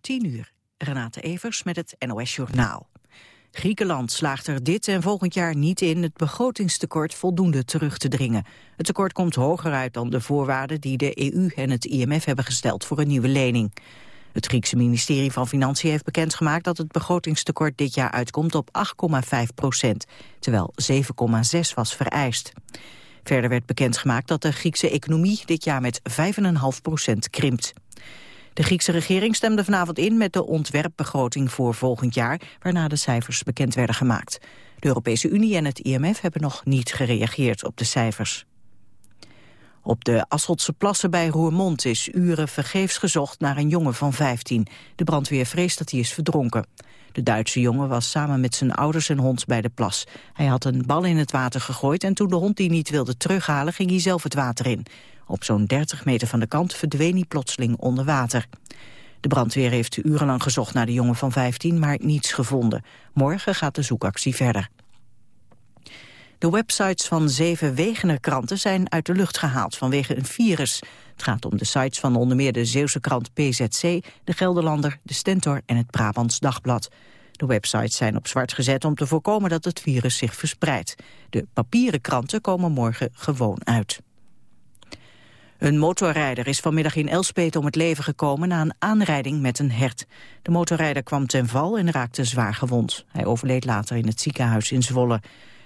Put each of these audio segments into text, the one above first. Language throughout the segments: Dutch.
10 uur. Renate Evers met het NOS Journaal. Griekenland slaagt er dit en volgend jaar niet in het begrotingstekort voldoende terug te dringen. Het tekort komt hoger uit dan de voorwaarden die de EU en het IMF hebben gesteld voor een nieuwe lening. Het Griekse ministerie van Financiën heeft bekendgemaakt dat het begrotingstekort dit jaar uitkomt op 8,5 procent, terwijl 7,6 was vereist. Verder werd bekendgemaakt dat de Griekse economie dit jaar met 5,5 procent krimpt. De Griekse regering stemde vanavond in met de ontwerpbegroting voor volgend jaar, waarna de cijfers bekend werden gemaakt. De Europese Unie en het IMF hebben nog niet gereageerd op de cijfers. Op de Asseltse plassen bij Roermond is uren vergeefs gezocht naar een jongen van 15. De brandweer vreest dat hij is verdronken. De Duitse jongen was samen met zijn ouders en hond bij de plas. Hij had een bal in het water gegooid en toen de hond die niet wilde terughalen ging hij zelf het water in. Op zo'n 30 meter van de kant verdween hij plotseling onder water. De brandweer heeft urenlang gezocht naar de jongen van 15, maar niets gevonden. Morgen gaat de zoekactie verder. De websites van zeven Wegener kranten zijn uit de lucht gehaald vanwege een virus. Het gaat om de sites van onder meer de Zeeuwse krant PZC, de Gelderlander, de Stentor en het Brabants Dagblad. De websites zijn op zwart gezet om te voorkomen dat het virus zich verspreidt. De papieren kranten komen morgen gewoon uit. Een motorrijder is vanmiddag in Elspet om het leven gekomen na een aanrijding met een hert. De motorrijder kwam ten val en raakte zwaar gewond. Hij overleed later in het ziekenhuis in Zwolle.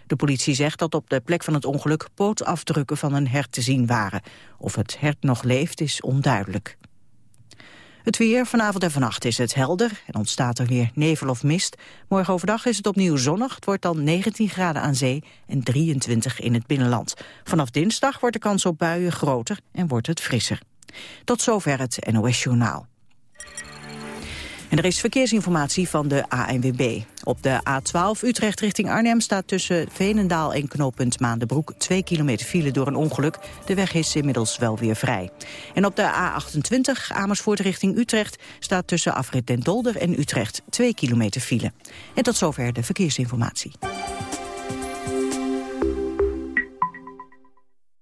De politie zegt dat op de plek van het ongeluk pootafdrukken van een hert te zien waren. Of het hert nog leeft is onduidelijk. Het weer, vanavond en vannacht is het helder en ontstaat er weer nevel of mist. Morgen overdag is het opnieuw zonnig. Het wordt dan 19 graden aan zee en 23 in het binnenland. Vanaf dinsdag wordt de kans op buien groter en wordt het frisser. Tot zover het NOS Journaal. En er is verkeersinformatie van de ANWB. Op de A12 Utrecht richting Arnhem staat tussen Veenendaal en knooppunt Maandenbroek 2 kilometer file door een ongeluk. De weg is inmiddels wel weer vrij. En op de A28 Amersfoort richting Utrecht staat tussen Afrit den Dolder en Utrecht 2 kilometer file. En tot zover de verkeersinformatie.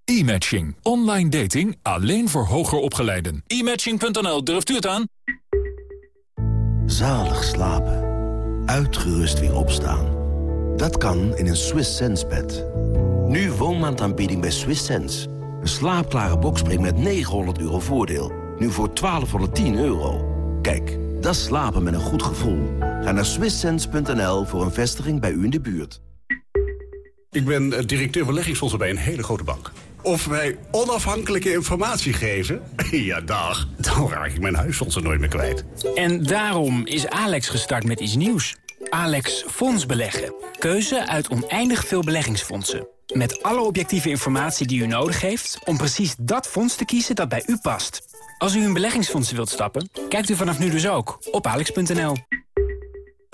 E-matching. Online dating alleen voor hoger opgeleiden. E-matching.nl, durft u het aan? Zalig slapen. Uitgerust weer opstaan. Dat kan in een Swiss Sense bed. Nu woonmaandaanbieding bij Swiss Sense. Een slaapklare bokspring met 900 euro voordeel. Nu voor 1210 euro. Kijk, dat slapen met een goed gevoel. Ga naar swisssense.nl voor een vestiging bij u in de buurt. Ik ben eh, directeur beleggingsfondsen bij een hele grote bank. Of wij onafhankelijke informatie geven? ja, dag. Dan raak ik mijn huisfondsen nooit meer kwijt. En daarom is Alex gestart met iets nieuws. Alex Fonds Beleggen. Keuze uit oneindig veel beleggingsfondsen. Met alle objectieve informatie die u nodig heeft... om precies dat fonds te kiezen dat bij u past. Als u in beleggingsfondsen wilt stappen, kijkt u vanaf nu dus ook op alex.nl.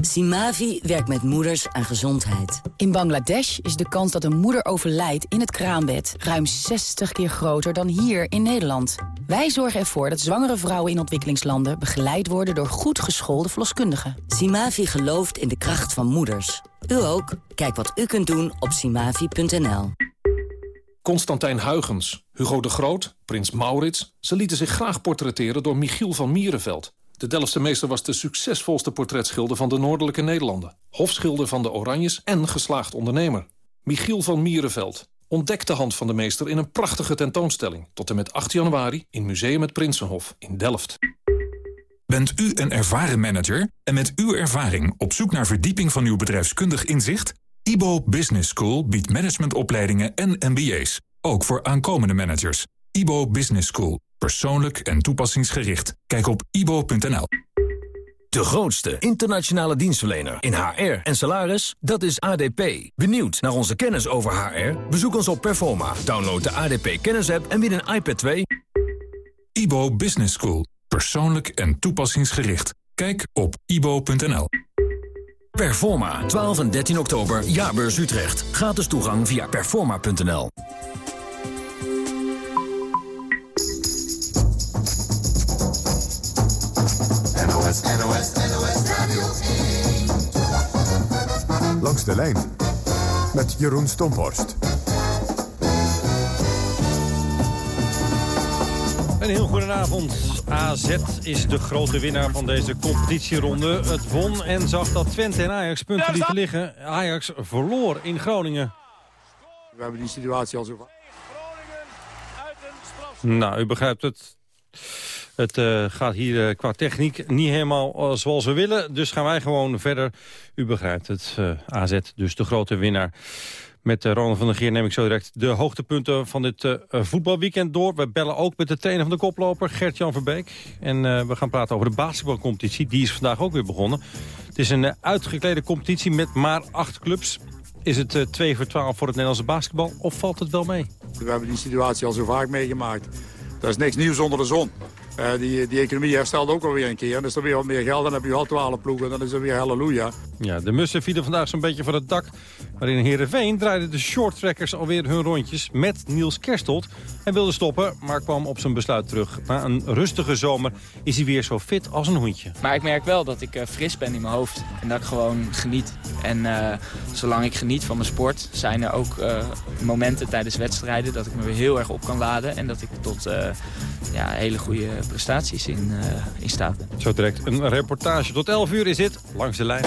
Simavi werkt met moeders aan gezondheid. In Bangladesh is de kans dat een moeder overlijdt in het kraambed... ruim 60 keer groter dan hier in Nederland. Wij zorgen ervoor dat zwangere vrouwen in ontwikkelingslanden... begeleid worden door goed geschoolde verloskundigen. Simavi gelooft in de kracht van moeders. U ook? Kijk wat u kunt doen op simavi.nl. Constantijn Huygens, Hugo de Groot, Prins Maurits... ze lieten zich graag portretteren door Michiel van Mierenveld... De Delftse meester was de succesvolste portretschilder van de Noordelijke Nederlanden. Hofschilder van de Oranjes en geslaagd ondernemer. Michiel van Mierenveld ontdekt de hand van de meester in een prachtige tentoonstelling. Tot en met 8 januari in Museum het Prinsenhof in Delft. Bent u een ervaren manager en met uw ervaring op zoek naar verdieping van uw bedrijfskundig inzicht? IBO Business School biedt managementopleidingen en MBA's. Ook voor aankomende managers. IBO Business School. Persoonlijk en toepassingsgericht. Kijk op ibo.nl. De grootste internationale dienstverlener in HR en salaris, dat is ADP. Benieuwd naar onze kennis over HR? Bezoek ons op Performa. Download de ADP kennisapp en win een iPad 2. IBO Business School. Persoonlijk en toepassingsgericht. Kijk op ibo.nl. Performa, 12 en 13 oktober, Jaarbeurs Utrecht. Gratis toegang via performa.nl. NOS, NOS, NOS Radio 1. Langs de lijn met Jeroen Stomhorst. Een heel goedenavond. AZ is de grote winnaar van deze competitieronde. Het won en zag dat Twente en Ajax punten lieten liggen. Ajax verloor in Groningen. We hebben die situatie al zo vaak. Nou, u begrijpt het. Het uh, gaat hier uh, qua techniek niet helemaal uh, zoals we willen. Dus gaan wij gewoon verder. U begrijpt het. AZ dus de grote winnaar. Met Ronald van der Geer neem ik zo direct de hoogtepunten van dit voetbalweekend door. We bellen ook met de trainer van de koploper, Gert-Jan Verbeek. En we gaan praten over de basketbalcompetitie. Die is vandaag ook weer begonnen. Het is een uitgeklede competitie met maar acht clubs. Is het 2 voor 12 voor het Nederlandse basketbal of valt het wel mee? We hebben die situatie al zo vaak meegemaakt. Dat is niks nieuws onder de zon. Uh, die, die economie herstelt ook alweer een keer. En is er weer wat meer geld. Dan heb je al 12 ploegen. Dan is er weer halleluja. Ja, de mussen vielen vandaag zo'n beetje van het dak. Maar in Heerenveen draaiden de shorttrackers alweer hun rondjes met Niels Kerstelt. Hij wilde stoppen, maar kwam op zijn besluit terug. Na een rustige zomer is hij weer zo fit als een hondje. Maar ik merk wel dat ik uh, fris ben in mijn hoofd. En dat ik gewoon geniet. En uh, zolang ik geniet van mijn sport, zijn er ook momenten tijdens wedstrijden... dat ik me weer heel erg op kan laden. En dat ik tot ja, hele goede prestaties in, in staat. Zo direct een reportage. Tot 11 uur is dit Langs de Lijn.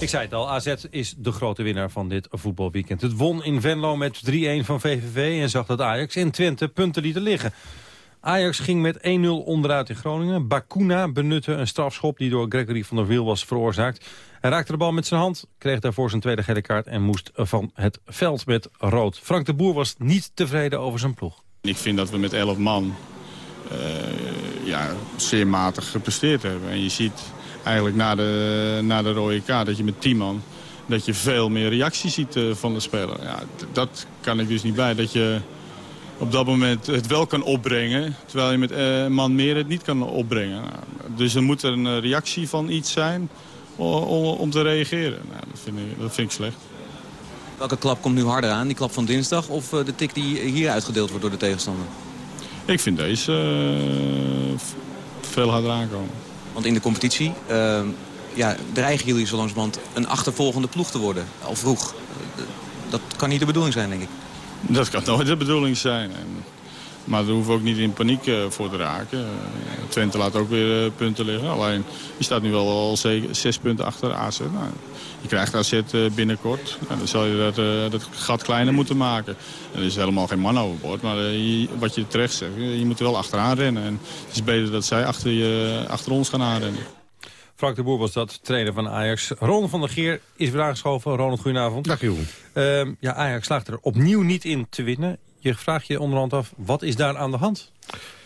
Ik zei het al, AZ is de grote winnaar van dit voetbalweekend. Het won in Venlo met 3-1 van VVV en zag dat Ajax in Twente punten lieten liggen. Ajax ging met 1-0 onderuit in Groningen. Bakuna benutte een strafschop die door Gregory van der Wiel was veroorzaakt. Hij raakte de bal met zijn hand, kreeg daarvoor zijn tweede gele kaart... en moest van het veld met rood. Frank de Boer was niet tevreden over zijn ploeg. Ik vind dat we met 11 man uh, ja, zeer matig gepresteerd hebben. En je ziet eigenlijk na de, na de rode kaart dat je met 10 man... dat je veel meer reactie ziet uh, van de speler. Ja, dat kan ik dus niet bij. Dat je op dat moment het wel kan opbrengen... terwijl je met uh, man meer het niet kan opbrengen. Nou, dus er moet een reactie van iets zijn om te reageren. Nou, dat, vind ik, dat vind ik slecht. Welke klap komt nu harder aan? Die klap van dinsdag of de tik die hier uitgedeeld wordt door de tegenstander? Ik vind deze uh, veel harder aankomen. Want in de competitie uh, ja, dreigen jullie zo langzamerhand een achtervolgende ploeg te worden. Al vroeg. Dat kan niet de bedoeling zijn, denk ik. Dat kan nooit de bedoeling zijn. En, maar daar hoeven we ook niet in paniek uh, voor te raken. Uh, Twente laat ook weer uh, punten liggen. Alleen, je staat nu wel al zes punten achter AZ. Nou, je krijgt AZ binnenkort. Nou, dan zal je dat, dat, gat kleiner moeten maken. Er is helemaal geen man overboord. Maar je, wat je terecht zegt, je moet er wel achteraan rennen. En het is beter dat zij achter, je, achter ons gaan aanrennen. Frank de Boer was dat, trainer van Ajax. Ronald van der Geer is weer aangeschoven. Ronald, goedenavond. Dag Jeroen. Uh, ja, Ajax slaagt er opnieuw niet in te winnen. Je vraagt je onderhand af, wat is daar aan de hand?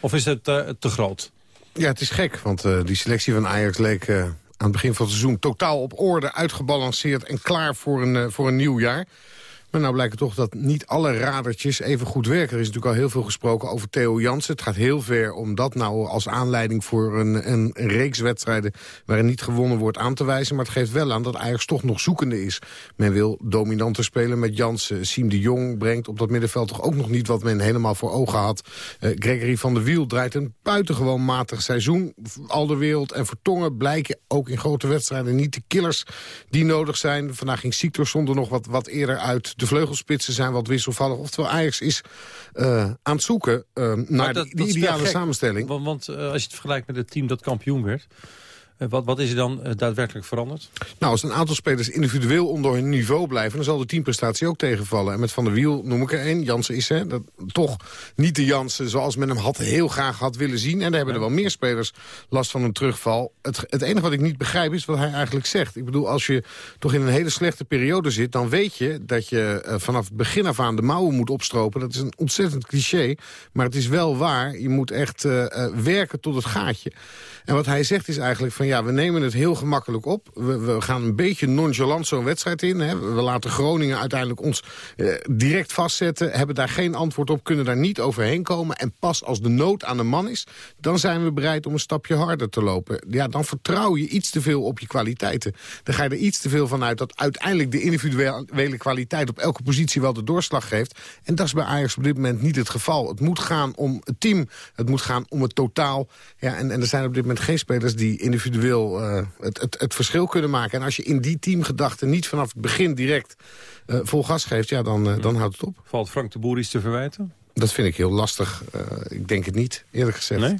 Of is het uh, te groot? Ja, het is gek, want uh, die selectie van Ajax leek uh, aan het begin van het seizoen... totaal op orde, uitgebalanceerd en klaar voor een, voor een nieuw jaar. Maar nou blijkt toch dat niet alle radertjes even goed werken. Er is natuurlijk al heel veel gesproken over Theo Jansen. Het gaat heel ver om dat nou als aanleiding voor een, een, reeks wedstrijden... waarin niet gewonnen wordt aan te wijzen. Maar het geeft wel aan dat Ajax toch nog zoekende is. Men wil dominanter spelen met Jansen. Siem de Jong brengt op dat middenveld toch ook nog niet wat men helemaal voor ogen had. Uh, Gregory van der Wiel draait een buitengewoon matig seizoen. Alderwereld en Vertongen blijken ook in grote wedstrijden niet de killers die nodig zijn. Vandaag ging Siktor er nog wat, wat eerder uit de vleugelspitsen zijn wat wisselvallig. Oftewel Ajax is uh, aan het zoeken uh, naar dat, die ideale samenstelling. Want, want uh, als je het vergelijkt met het team dat kampioen werd... Wat, wat, is er dan daadwerkelijk veranderd? Nou, als een aantal spelers individueel onder hun niveau blijven... dan zal de teamprestatie ook tegenvallen. En met Van der Wiel noem ik er één. Jansen is hè, dat, toch niet de Jansen zoals men hem had, heel graag had willen zien. En daar hebben er wel meer spelers last van een terugval. Het, het enige wat ik niet begrijp is wat hij eigenlijk zegt. Ik bedoel, als je toch in een hele slechte periode zit... dan weet je dat je uh, vanaf het begin af aan de mouwen moet opstropen. Dat is een ontzettend cliché, maar het is wel waar. Je moet echt uh, uh, werken tot het gaatje. En wat hij zegt is eigenlijk van ja, we nemen het heel gemakkelijk op. We, we gaan een beetje nonchalant zo'n wedstrijd in. Hè. We laten Groningen uiteindelijk ons eh, direct vastzetten. Hebben daar geen antwoord op, kunnen daar niet overheen komen. En pas als de nood aan de man is, dan zijn we bereid om een stapje harder te lopen. Ja, dan vertrouw je iets te veel op je kwaliteiten. Dan ga je er iets te veel van uit dat uiteindelijk de individuele kwaliteit op elke positie wel de doorslag geeft. En dat is bij Ajax op dit moment niet het geval. Het moet gaan om het team, het moet gaan om het totaal. Ja, en, en er zijn op dit moment geen spelers die individueel uh, het, het, het, verschil kunnen maken. En als je in die teamgedachte niet vanaf het begin direct uh, vol gas geeft, ja, dan, uh, dan houdt het op. Valt Frank de Boer iets te verwijten? Dat vind ik heel lastig. Ik denk het niet, eerlijk gezegd. Nee?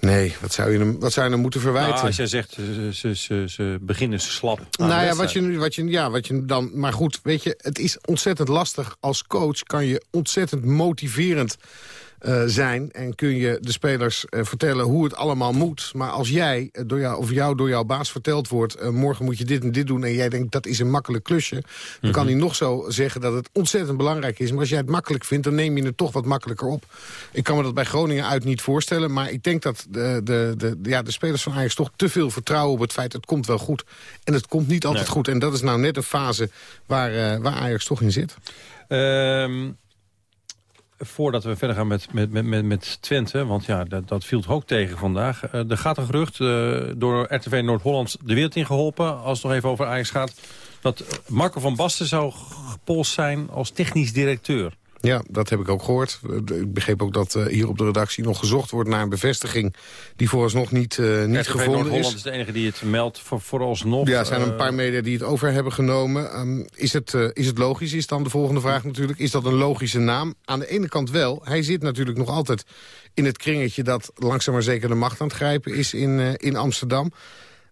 Nee, wat zou je hem, wat zou je hem moeten verwijten? Nou, als jij zegt, ze, ze, ze, ze beginnen slap Nou ja wat, je, wat, je, ja, wat je dan... Maar goed, weet je, het is ontzettend lastig. Als coach kan je ontzettend motiverend uh, zijn. En kun je de spelers uh, vertellen hoe het allemaal moet. Maar als jij, uh, door jou, of jou door jouw baas verteld wordt... morgen moet je dit en dit doen en jij denkt dat is een makkelijk klusje... dan mm -hmm. kan hij nog zo zeggen dat het ontzettend belangrijk is. Maar als jij het makkelijk vindt, dan neem je het toch wat makkelijker op. Ik kan me dat bij Groningen uit niet voorstellen. Maar ik denk dat de, de, de, ja, de spelers van Ajax toch te veel vertrouwen op het feit... het komt wel goed. En het komt niet altijd nee. goed. En dat is nou net een fase waar, waar Ajax toch in zit. Um voordat we verder gaan met, met, met, met Twente, want ja, dat, dat viel ook tegen vandaag. Uh, er gaat een gerucht, uh, door RTV Noord-Holland de wereld ingeholpen... als het nog even over Ajax gaat, dat Marco van Basten zou gepolst zijn als technisch directeur. Ja, dat heb ik ook gehoord. Ik begreep ook dat uh, hier op de redactie nog gezocht wordt naar een bevestiging... die vooralsnog niet, uh, niet RTV gevonden is. Is de enige die het meldt voor, vooralsnog. Ja, er zijn een paar media die het over hebben genomen. Um, is, het, is het logisch, is dan de volgende vraag natuurlijk. Is dat een logische naam? Aan de ene kant wel. Hij zit natuurlijk nog altijd in het kringetje... dat langzaam maar zeker de macht aan het grijpen is in, in Amsterdam.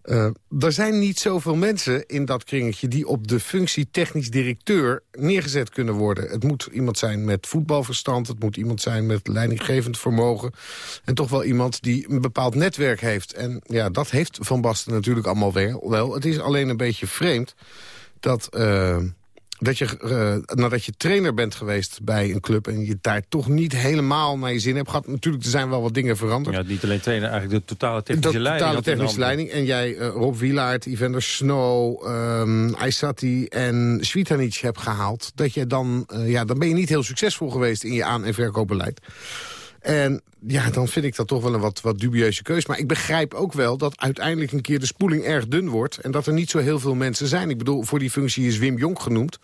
Uh, er zijn niet zoveel mensen in dat kringetje... die op de functie technisch directeur neergezet kunnen worden. Het moet iemand zijn met voetbalverstand. Het moet iemand zijn met leidinggevend vermogen. En toch wel iemand die een bepaald netwerk heeft. En ja, dat heeft Van Basten natuurlijk allemaal wel. Het is alleen een beetje vreemd dat... Uh, dat je, uh, nadat je trainer bent geweest bij een club... en je daar toch niet helemaal naar je zin hebt gehad... natuurlijk, er zijn wel wat dingen veranderd. Ja, niet alleen trainer, eigenlijk de totale technische de leiding. totale technische leiding. En jij uh, Rob Wielaert, Evander Snow, um, Aysati en Svitanic hebt gehaald... Dat je dan, uh, ja, dan ben je niet heel succesvol geweest in je aan- en verkoopbeleid. En ja, dan vind ik dat toch wel een wat, wat dubieuze keus. Maar ik begrijp ook wel dat uiteindelijk een keer de spoeling erg dun wordt... en dat er niet zo heel veel mensen zijn. Ik bedoel, voor die functie is Wim Jonk genoemd.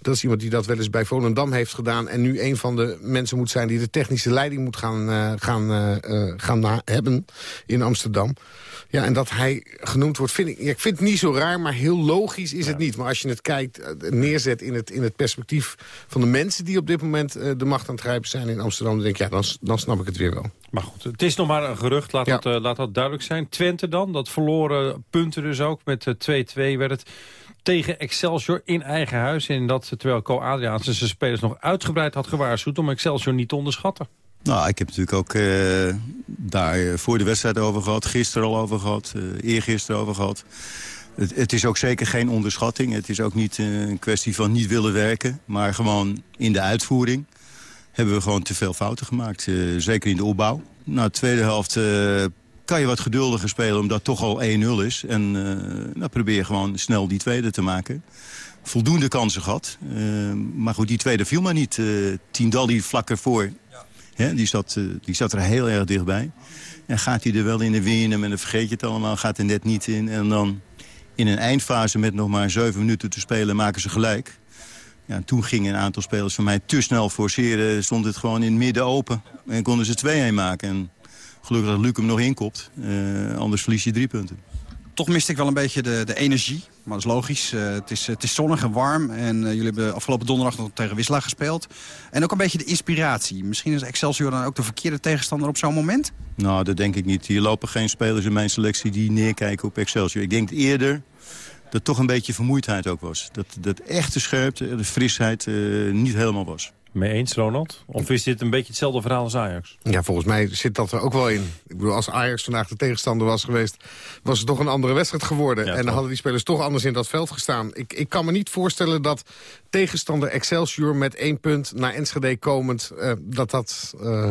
Dat is iemand die dat wel eens bij Volendam heeft gedaan... en nu een van de mensen moet zijn die de technische leiding moet gaan, uh, gaan, uh, gaan hebben in Amsterdam. Ja, en dat hij genoemd wordt, vind ik, ja, ik vind het niet zo raar... maar heel logisch is ja. het niet. Maar als je het kijkt, neerzet in het, in het perspectief van de mensen... die op dit moment de macht aan het grijpen zijn in Amsterdam... dan denk ik, ja, dan, dan snap ik het weer Maar goed, het is nog maar een gerucht, laat, ja. dat, uh, laat dat duidelijk zijn. Twente dan, dat verloren punten dus ook. Met 2-2 uh, werd het tegen Excelsior in eigen huis. En dat terwijl Co Adriaanse zijn spelers nog uitgebreid had gewaarschuwd... om Excelsior niet te onderschatten. Nou, ik heb natuurlijk ook uh, daar voor de wedstrijd over gehad. Gisteren al over gehad. Uh, eergisteren over gehad. Het, het, is ook zeker geen onderschatting. Het is ook niet uh, een kwestie van niet willen werken. Maar gewoon in de uitvoering hebben we gewoon te veel fouten gemaakt. Uh, zeker in de opbouw. Nou, de tweede helft uh, kan je wat geduldiger spelen omdat het toch al 1-0 is. En uh, nou, probeer gewoon snel die tweede te maken. Voldoende kansen gehad. maar goed, die tweede viel maar niet. Tindalli vlak ervoor. Ja, die, zat, die zat er heel erg dichtbij. En gaat hij er wel in de winnen en dan vergeet je het allemaal. Gaat er net niet in. En dan in een eindfase met nog maar 7 minuten te spelen maken ze gelijk. Ja, toen gingen een aantal spelers van mij te snel forceren. Stond het gewoon in het midden open. En konden ze 2-1 maken. En gelukkig dat Luc hem nog inkopt. Uh, anders verlies je drie punten. Toch miste ik wel een beetje de, de energie. Maar dat is logisch. Uh, het, is, het is zonnig en warm. En uh, jullie hebben afgelopen donderdag nog tegen Wisla gespeeld. En ook een beetje de inspiratie. Misschien is Excelsior dan ook de verkeerde tegenstander op zo'n moment? Nou, dat denk ik niet. Hier lopen geen spelers in mijn selectie die neerkijken op Excelsior. Ik denk eerder dat toch een beetje vermoeidheid ook was. Dat, dat echte scherpte, de frisheid uh, niet helemaal was. Mee eens, Ronald? Of is dit een beetje hetzelfde verhaal als Ajax? Ja, volgens mij zit dat er ook wel in. Ik bedoel, als Ajax vandaag de tegenstander was geweest... was het toch een andere wedstrijd geworden. Ja, en dan toch. hadden die spelers toch anders in dat veld gestaan. Ik, ik kan me niet voorstellen dat tegenstander Excelsior met één punt naar Enschede komend... Uh, dat dat uh,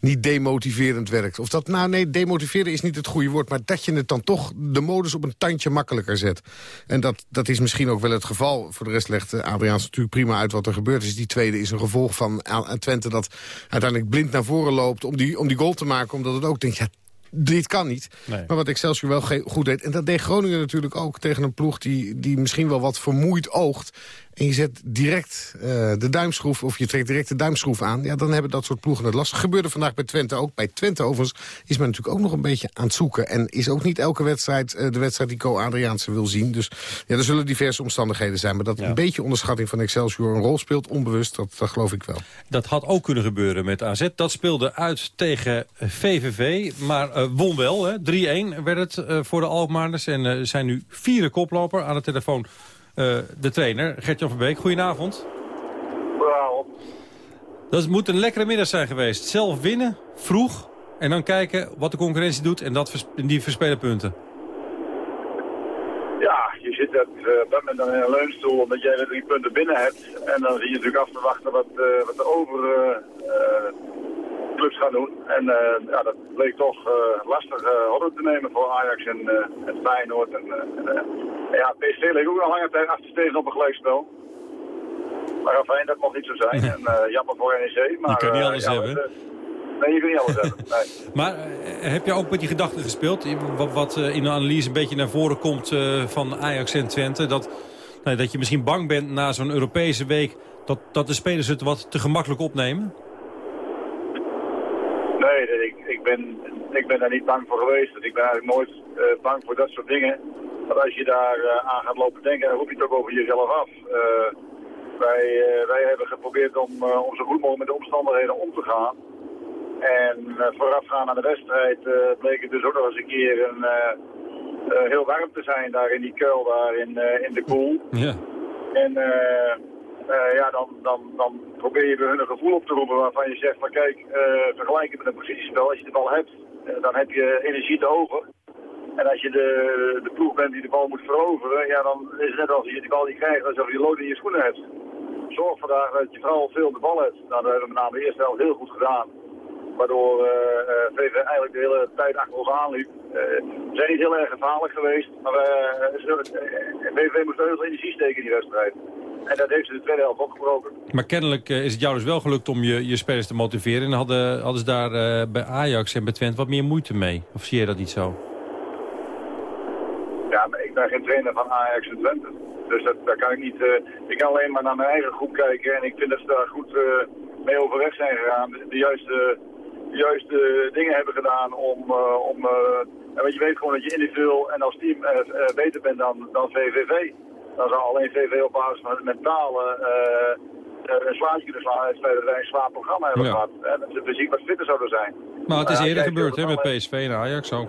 niet demotiverend werkt. Of dat, nou nee, demotiveren is niet het goede woord... maar dat je het dan toch de modus op een tandje makkelijker zet. En dat, dat is misschien ook wel het geval. Voor de rest legt uh, Adriaans natuurlijk prima uit wat er gebeurd is. Die tweede is een gevolg van Twente dat uiteindelijk blind naar voren loopt... om die, om die goal te maken, omdat het ook denkt... Ja, dit kan niet. Nee. Maar wat Excelsior wel goed deed... en dat deed Groningen natuurlijk ook tegen een ploeg... die, die misschien wel wat vermoeid oogt. En je zet direct eh, de duimschroef... of je trekt direct de duimschroef aan... Ja, dan hebben dat soort ploegen het lastig. Gebeurde vandaag bij Twente ook. Bij Twente overigens is men natuurlijk ook nog een beetje aan het zoeken. En is ook niet elke wedstrijd uh, de wedstrijd die Co Adriaanse wil zien. Dus ja, er zullen diverse omstandigheden zijn. Maar dat een beetje onderschatting van Excelsior een rol speelt, onbewust, dat, dat geloof ik wel. Dat had ook kunnen gebeuren met AZ. Dat speelde uit tegen VVV, maar uh, won wel. 3-1 werd het voor de Alkmaarders. En zijn nu vierde koploper aan de telefoon uh, de trainer, Gert-Jan van Beek. Goedenavond. Goedenavond. Dat moet een lekkere middag zijn geweest. Zelf winnen, vroeg, en dan kijken wat de concurrentie doet en dat, die verspelen punten. Ja, je zit op dat moment dan in een leunstoel omdat jij er drie punten binnen hebt. En dan zie je natuurlijk af te wachten wat, uh, wat de over uh, clubs gaan doen. En ja, dat bleek toch lastig uh, te nemen voor Ajax en, en Feyenoord. En, en ja, PSV leek ook al lange tijd achter op een gelijkspel. Maar fijn, dat mocht niet zo zijn. En uh, jammer voor NEC. Maar, je kunt niet alles hebben. nee, je kunt niet alles hebben. Nee. Maar heb je ook met die gedachten gespeeld? Wat, wat in de analyse een beetje naar voren komt van Ajax en Twente. Dat, nou, dat je misschien bang bent na zo'n Europese week... Dat, dat de spelers het wat te gemakkelijk opnemen? Nee, ik, ik, ben, ik ben daar niet bang voor geweest. Ik ben eigenlijk nooit bang voor dat soort dingen. Maar als je daar uh, aan gaat lopen denken, dan roep je het ook over jezelf af. Uh, wij, wij hebben geprobeerd om, om zo goed mogelijk met de omstandigheden om te gaan. En voorafgaan aan de wedstrijd bleek het dus ook nog eens een keer een, heel warm te zijn daar in die kuil, daar in, in de koel. Ja. En ja, dan, dan, dan probeer je hun een gevoel op te roepen waarvan je zegt van kijk, vergelijken met een positiespel, als je de bal hebt, dan heb je energie te over. En als je de, de ploeg bent die de bal moet veroveren, ja, dan is het net als je die bal niet krijgt alsof je lood in je schoenen hebt. Zorg vandaag dat je vooral veel de bal hebt. Nou, dat hebben we met name de eerste helft heel goed gedaan. Waardoor uh, uh, VV eigenlijk de hele tijd achter ons aanliep. Uh, we zijn niet heel erg gevaarlijk geweest, maar VV moest heel veel energie steken in die wedstrijd. En dat heeft ze de tweede helft opgebroken. Maar kennelijk is het jou dus wel gelukt om je, je spelers te motiveren. En hadden, hadden ze daar bij Ajax en bij Twente wat meer moeite mee? Of zie je dat niet zo? Ja, maar ik ben geen trainer van Ajax en Twente. Dus dat, daar kan ik niet... Uh, ik kan alleen maar naar mijn eigen groep kijken. En ik vind dat ze daar goed uh, mee overweg zijn gegaan. De, juiste, de juiste dingen hebben gedaan om... Om want je weet gewoon dat je individueel en als team beter bent dan, dan VVV. Dan zou alleen VV op basis van het mentale een slaatje kunnen slaan. Dat wij een zwaar programma hebben ja. gehad. En dat ze fysiek wat fitter zouden zijn. Maar het is eerder gebeurd hè, met PSV en Ajax ook.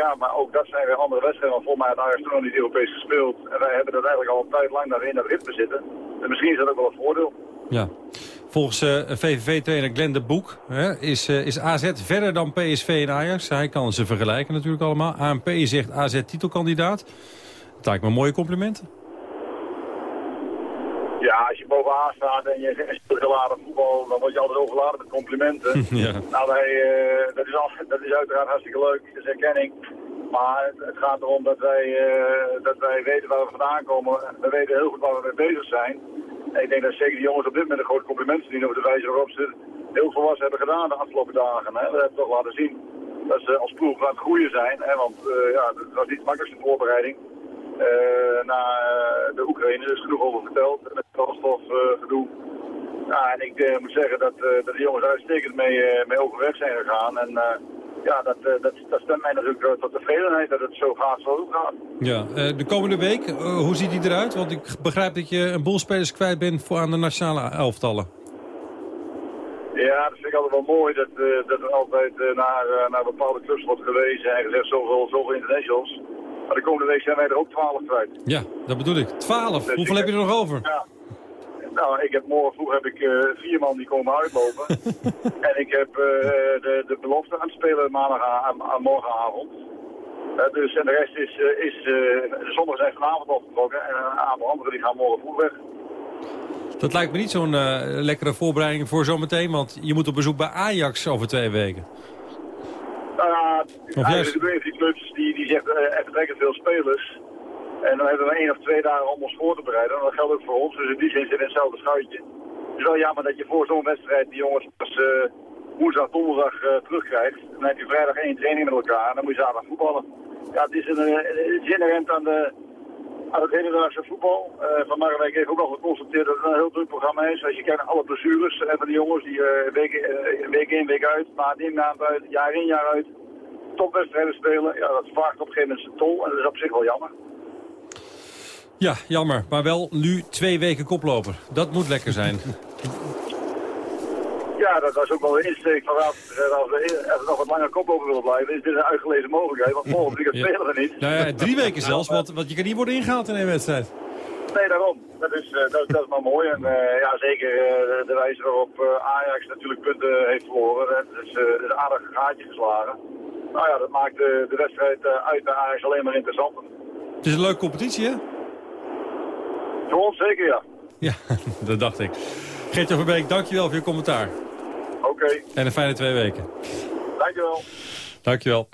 Ja, maar ook dat zijn weer andere wedstrijden. Want volgens mij had Ajax toen nog niet Europees gespeeld. En wij hebben dat eigenlijk al een tijd lang daarin dat ritme zitten. En misschien is dat ook wel een voordeel. Ja. Volgens uh, VVV-trainer Glenn de Boek hè, is, uh, is AZ verder dan PSV en Ajax. Hij kan ze vergelijken natuurlijk allemaal. ANP zegt AZ titelkandidaat. Dat lijkt me mooie complimenten. Ja, als je bovenaan staat en je speelt geladen voetbal, dan word je altijd overladen met complimenten. ja. Nou, wij, uh, dat, is al, dat is uiteraard hartstikke leuk, dat is erkenning. Maar het, gaat erom dat wij, uh, dat wij weten waar we vandaan komen. We weten heel goed waar we mee bezig zijn. En ik denk dat zeker die jongens op dit moment een groot compliment verdienen over de wijze waarop ze heel volwassen hebben gedaan de afgelopen dagen. Hè. We hebben toch laten zien dat ze als ploeg aan het groeien zijn. Hè. Want uh, ja, het was niet de makkelijkste voorbereiding. Uh, na de Oekraïne. Er is genoeg over verteld met het brandstofgedoe. ja, en ik moet zeggen dat, dat de jongens uitstekend mee, mee overweg zijn gegaan. En ja, dat, dat, dat stemt mij natuurlijk tot tevredenheid dat het zo gaat zoals het gaat. Ja, de komende week, hoe ziet die eruit? Want ik begrijp dat je een boel spelers kwijt bent voor aan de nationale elftallen. Ja, dat vind ik altijd wel mooi dat, dat er altijd naar, naar bepaalde clubs wordt gewezen en gezegd zoveel, zoveel internationals. Maar de komende week zijn wij er ook 12 kwijt. Ja, dat bedoel ik. 12. Dus Hoeveel heb je er nog over? Ja. Nou, ik heb morgen vroeg heb ik uh, vier man die komen uitlopen. en ik heb uh, de, de belofte aan het spelen maandag aan, aan morgenavond. Uh, dus en de rest is, is de sommigen zijn vanavond opgetrokken en een aantal anderen die gaan morgen vroeg weg. Dat lijkt me niet zo'n lekkere voorbereiding voor zometeen, want je moet op bezoek bij Ajax over twee weken. Nou ja, juist... die clubs die, die zegt uh, echt lekker veel spelers. En dan hebben we één of twee dagen om ons voor te bereiden. En dat geldt ook voor ons. Dus in die zin zit in hetzelfde schuitje. Het is wel jammer dat je voor zo'n wedstrijd die jongens pas uh, woensdag, donderdag uh, terugkrijgt. Dan heb je vrijdag één training met elkaar en dan moet je zaterdag voetballen. Ja, het is, een, is inherent aan de, aan het hedendaagse voetbal. Uh, van Marwijk heeft ook al geconstateerd dat het een heel druk programma is. Als je kijkt naar alle blessures en van die jongens die uh, week, uh, week in, week uit, maand in, maand uit, jaar in, jaar uit, topwedstrijden spelen. Ja, dat vraagt op een gegeven moment zijn tol en dat is op zich wel jammer. Ja, jammer. Maar wel nu twee weken koploper. Dat moet lekker zijn. Ja, dat was ook wel een insteek van als we nog wat langer koploper willen blijven, is dit een uitgelezen mogelijkheid. Want volgende week spelen we niet. Nou ja, drie weken zelfs, want, want je kan niet worden ingehaald in één wedstrijd. Nee, daarom. Dat is, uh, dat, dat, is maar mooi. En uh, ja, zeker uh, de wijze waarop Ajax natuurlijk punten heeft verloren. Het is, het is een aardig gaatje geslagen. Nou ja, dat maakt de, de wedstrijd uit bij Ajax alleen maar interessanter. Het is een leuke competitie, hè? Voor ons zeker, ja. Ja, dat dacht ik. Geert-Jan Verbeek, dankjewel voor je commentaar. Oké. En een fijne twee weken. Dankjewel. Dankjewel.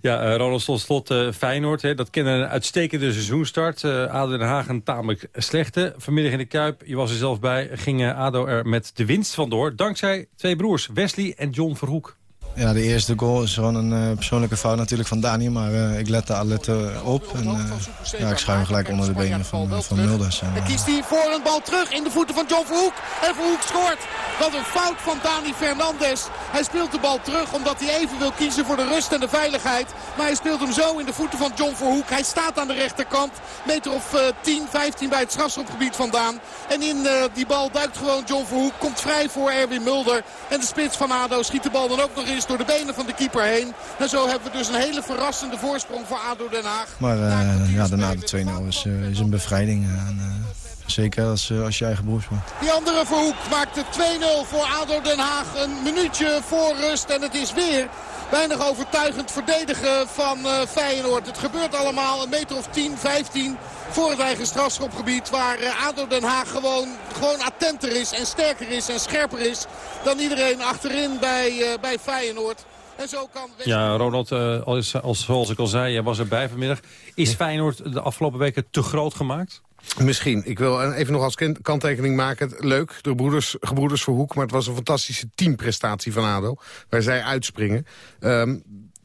Ja, uh, Ronald tot slot uh, Feyenoord. Hè, dat kende een uitstekende seizoenstart. Uh, ADO Den Haag een tamelijk slechte. Vanmiddag in de Kuip, je was er zelf bij, ging ADO er met de winst vandoor. Dankzij twee broers, Wesley en John Verhoek. Ja, de eerste goal is gewoon een uh, persoonlijke fout natuurlijk van Dani. Maar uh, ik lette Alette op. En uh, ja, ik schuim gelijk onder de benen van, van Mulders. En, kiest hij voor een bal terug in de voeten van John Verhoek. En Verhoek scoort. Wat een fout van Dani Fernandes. Hij speelt de bal terug omdat hij even wil kiezen voor de rust en de veiligheid. Maar hij speelt hem zo in de voeten van John Verhoek. Hij staat aan de rechterkant. Meter of 10, 15 bij het strafschopgebied vandaan. En in die bal duikt gewoon John Verhoek. Komt vrij voor Erwin Mulder. En de spits van ADO schiet de bal dan ook nog eens door de benen van de keeper heen. En zo hebben we dus een hele verrassende voorsprong voor ADO Den Haag. Maar uh, ja, daarna de 2-0 is, uh, is een bevrijding. En, uh, zeker als, als je eigen broers bent. Die andere Verhoek maakt de 2-0 voor ADO Den Haag. Een minuutje voor rust en het is weer weinig overtuigend verdedigen van uh, Feyenoord. Het gebeurt allemaal een meter of 10, 15 voor het eigen strafschopgebied. Waar uh, ADO Den Haag gewoon, gewoon attenter is en sterker is en scherper is dan iedereen achterin bij, uh, bij Feyenoord. En zo kan ja, Ronald, als, als, zoals ik al zei, jij was erbij vanmiddag. Is Feyenoord de afgelopen weken te groot gemaakt? Misschien. Ik wil even nog als kanttekening maken. Leuk, de broeders, gebroeders Verhoek, maar het was een fantastische teamprestatie van ADO. Waar zij uitspringen. Um,